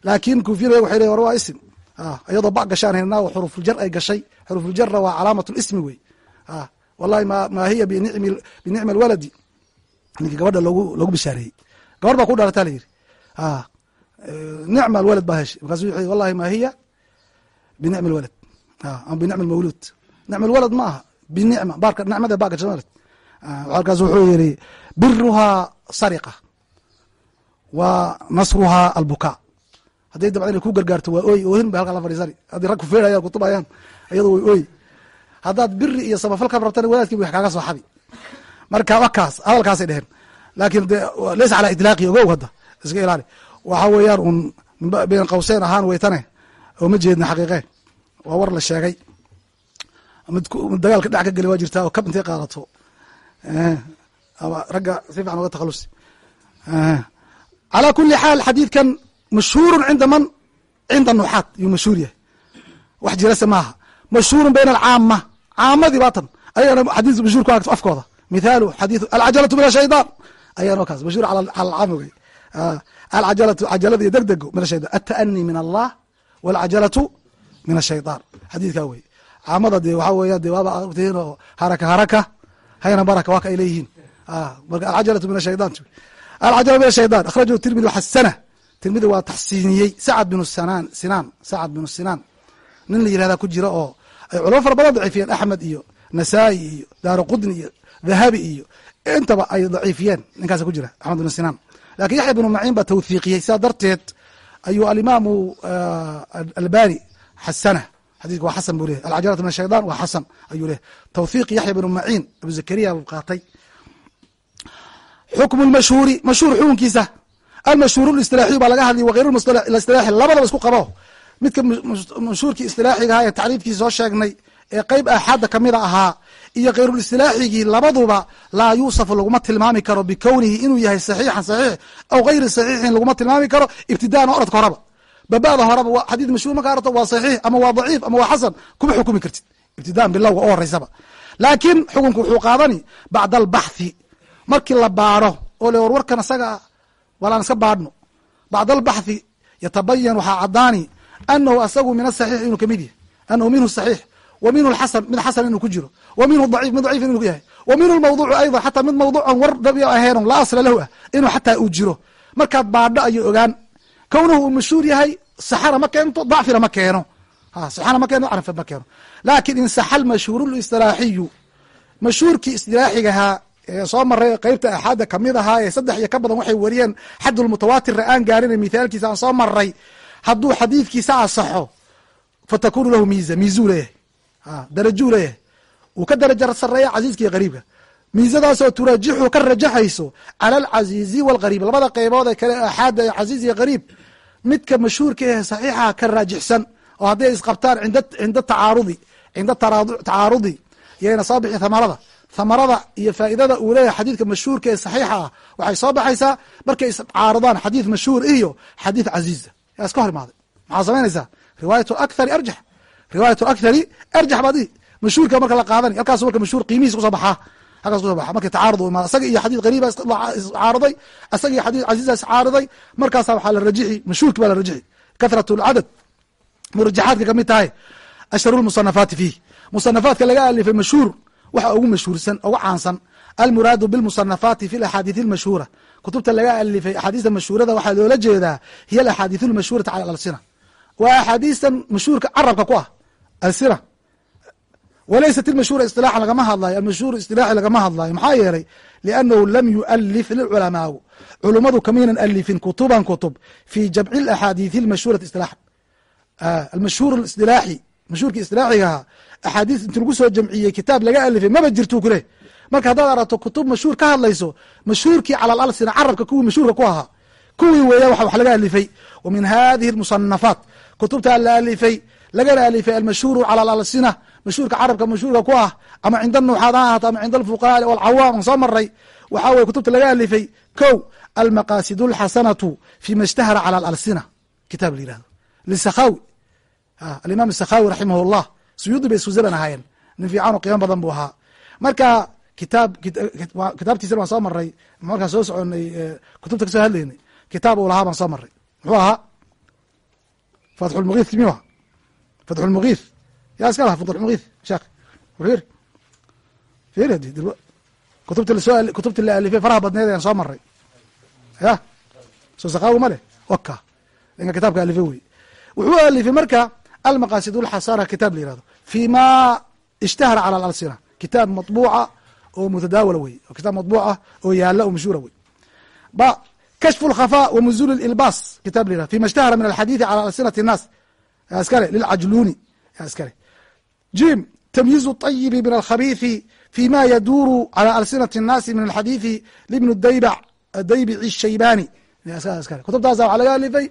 laakin kufiyan waxay leeyin war waa ism iyadoo ba gashaan haynaa xurufuljar ay gashay. Xurufuljarna waa calaamat lismi wey. Wallahi ma hiya binicmi alwaladi ninkii gabadha logu bishaareeyey. Gabar baa ku dhalata la yiri nicma alwalad baa heshay. Markaasu wuxuu wallahi ma hiya binicmi alwalad ama binicmi almawluud nicma alwalad ma binicma baarka nicmada baa gashay walad halkaas wuxuu yiri biruhaa sariqa wa nasruhaa albukaa hadday dabcan inay ku gargaarto waa oy oohin bay halkaa la fadhiisani. Haddii rag kufeerayaan kutubayaan iyado way oy haddaad biri iyo samafal ka rabtana wadaadkii wax kaaga soo xadi marka wakaas hadalkaasay dheheen laakin de laysa calaa idlaaqi ogow hadda iska ilaali. Waxa weeyaan un bayn qawseyn ahaan waytane oo ma jeedna xaqiiqe. Waa war la sheegay. Mid dagaalka dhac ka geli waa jirtaa oo kab intay qaadato. Ama ragga si fiican uga takhalusi. Calaa kuli xaal xadiidkan mashhuuru cinda man cinda nuxaat yuu mashhuur yahay wax jirase maaha mashhuuru bayna alcaama caamadii baatan ayagana xadii mashhur ku agto afkooda mithaalu xadiiu alcajalatu min ashaydan ayaanoo kaas mashhuur cala alcaam wey alcajalatu cajalada degdego min ashaydan alta'anii min allah walcajalatu min ashaydan xadiidkaa wey caamada dee waxaa weeyaan dee waaba ogtihiin oo haraka haraka hayna baraka waa ka ay leeyihiin marka alcajalatu min ashaydan alcajala min ashaydan akhrajhu tirmidi xasana tirmidi waa taxsiiniyey sacad binu sanaan sinaan sacad binu sinaan. Nin la yihahda ku jira oo ay culamo fara badan daciifiyeen axmed iyo nasaa-i iyo daara qudni iyo dhahabi iyo intaba ay daciifiyeen ninkaasa ku jira axmed binu sinaan. Lakin yaxya binu maciin baa tawthiiqiyey sidaa darteed ayuu alimaamu albani xasana xadidka waa xasan buu lehy alcajalatu min ashayطan waa xasan ayuu lehy tawthiiqi yaxya bnu maciin abu zakariya buu qaatay. Xukmu lmashhuuri mashhuur xukunkiisa almashhuur listilaaxiyu baa laga hadlay wagayr istilaaxi labadaba isku qabo. Midka mashhuurkii istilaaxiga ahaa ee tacriifkiisa soo sheegnay ee qeyb aaxaada kamida ahaa iyo khayrulistilaaxigii labaduba laa yuusafu laguma tilmaami karo bikownihi inuu yahay saxiixan saxiix aw gayri saxiixin laguma tilmaami karo ibtidaan oradka horaba babada horeba xadii mashhuur markaa arto waa saxiix ama waa daciif ama waa xasan kuma xukumi kartid. Ibtidaan bilowga u horeysaba laakiin xukunku wuxuu qaadani bacda albaxthi markii la baadho oo le war warkan isaga walaan iska baadhno. Bacda albaxthi yatabayan waxaa caddaani anahu asagu min asaxiix inuu ka mid yahay anahu minhu saxiix wa minhu xasan mid xasan inuu ku jiro wa minhu daciif mid daciif inuu yahay wa minhu lmawduucu aydan xataa mid mawduucan war dhabi ahayn la asla lahu ah inuu xataa uu jiro. Markaad baadho ayay ogaan kownuhu uu mashhuur yahay saxana ma keento dacfina ma keeno. Saxana ma keeno dacfina ma keeno. Laakin in saxa almashhuur listilaaxiyu mashhuurkii istilaaxigahaa soo maray qeybta axaada ka mid ahaa ee saddex iyo ka badan waxay wariyeen xadulmutawaatirna aan gaarin mithaalkiisa aan soo maray. Hadduu xadiidkiisa asaxo fatakunu lahu miiza miizuu leeyahay. Darajuu leeyahay. Uu ka daraja sareeya casiiska iyo qariibka. Miisadaasoo turaajixu ka rajaxayso cala alcasiizi walgariib labada qeybood ee kale axaada casiiz iyo gariib midka mashhuurka ee saxiixa ka raajixsan oo hadday isqabtaan cinda tacaarudi cinda tacaarudi yayna soo bixi thamarada thamarada iyo faa'iidada uu leeyahay xadiidka mashhuurka ee saxiixa ah waxay soo baxaysaa markay iscaarudaan xadiid mashhuur iyo xadiid casiiza yaa iska hor imaaday. Maxaa samaynaysaa riwaayat akhari arjax riwaayat akhari arjax baad mashhuurka marka la qaadani halkaasu marka mashhuur qiimihiis ku soo baxaa halkaas kuso baxa. Marka tacaarud imaada asaga iyo xadiid qariiba iscaaruday asaga iyo xadiid casiiza iscaaruday markaasa waxaa la rajixi mashhuurki baa la rajixi kathrat lcadad murajaxaadka ka mid tahay ashharu lmusanafaati fiih. Musanafaadka laga alifay mashhuur waxa ugu mashhuursan ugu caansan almuraadu bilmusanafaati fi laxaadiid lmashhuura kutubta laga alifay axaadiista mashhuurada waxaa loola jeedaa hiya alaxaadiid lmashhuurati cala alsina waa axaadiistan mashhuurka carabka ku ah alsina walaysat ilmashhuura isilaaxan lagama hadlayo almashhuur istilaaxi lagama hadlayo maxaa yeelay? Liannahu lam yualif lilculamaau culummadu kamaynan alifin kutuban kutub fi jamci alaxaadiidi almashhuurati isilaaxan almashhuur istilaaxi mashhuurki istilaaxigaha axaadiis inti lagu soo jamciyey kitaab laga alifay maba jirtu kuleh marka haddaad aragto kutub mashhuur ka hadlayso mashhuurkii cala alalsina carabka kuwii mashhuurka ku ahaa kuwii weeya wax laga alifay wa min hadihi almusanafaat kutubtaa la alifay lagana alifay almashhuuru cala alalsina mashhuurka carabka mashhuurka ku ah ama cinda nuuxaad ha ahaato ama cinda alfuqahaai walcawaam aan soo maray waxaa weye kutubta laga alifay kow almaqasid alxasanatu fi ma ishtahara cala alalsina kitaab la yihahdo lisakhawi alimaam sakhawi raximah llah suyuudi bay isku zaban ahaayeen. Nin fiican oo qiimo badan buu ahaa. Marka kitaab kitaabtiisana waan soo maray markaan soo soconay kutubta ka soo hadlaynay. Kitaab uu lahaa baan soo maray muxuu ahaa? Fatxulmugiith miyu aha yaa iska laha fatxulmugiith sheekh fir hadi dirbo kutubta la soo kutubta la alifay faraha badneed aan soo maray ya? Soo sakaawi ma leh? Waka ninka kitaabka alifay wey. Wuxuu alifay marka almaqasid lxasana kitaab la yihahdo fi ma ishtahara cala alalsina kitaab maطbuuca oo mutadaawala wey kitaab maطbuuca oo yaala oo mashhuura wey ba kashfu اlkhafا wa muzul ilbas kitab la yihahdo fima ishtahara min alxadiiثi cala alsinati الnaas yaa iskale lilcajluni yaa iskale jim tamyiizu الطayibi min alkhabiiثi fima yaduuru cala alsinati الnaasi min alxadiiثi libn daybac daybici الshaybani kutubtaasa waxaa laga alifay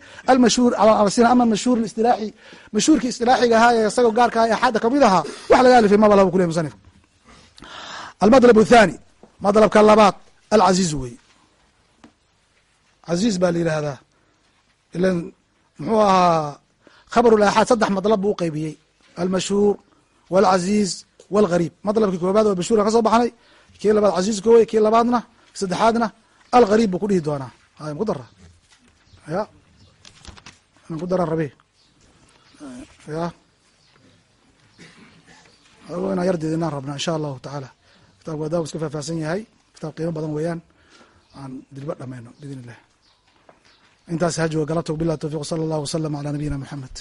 saddexaadna algariib buu ku dhihi doonaa hay maku dara ya inan ku dara rabe ya ago inaan yardeeda inaan rabna insha allahu tacaala kitaabku adaab iska faahfaahsan yahay kitaab qiimo badan weeyaan aan dilba dhameyno biidn illah intaas hajwa galabta bilah tawfiq sala allahu waslama ala nabiyina maxamed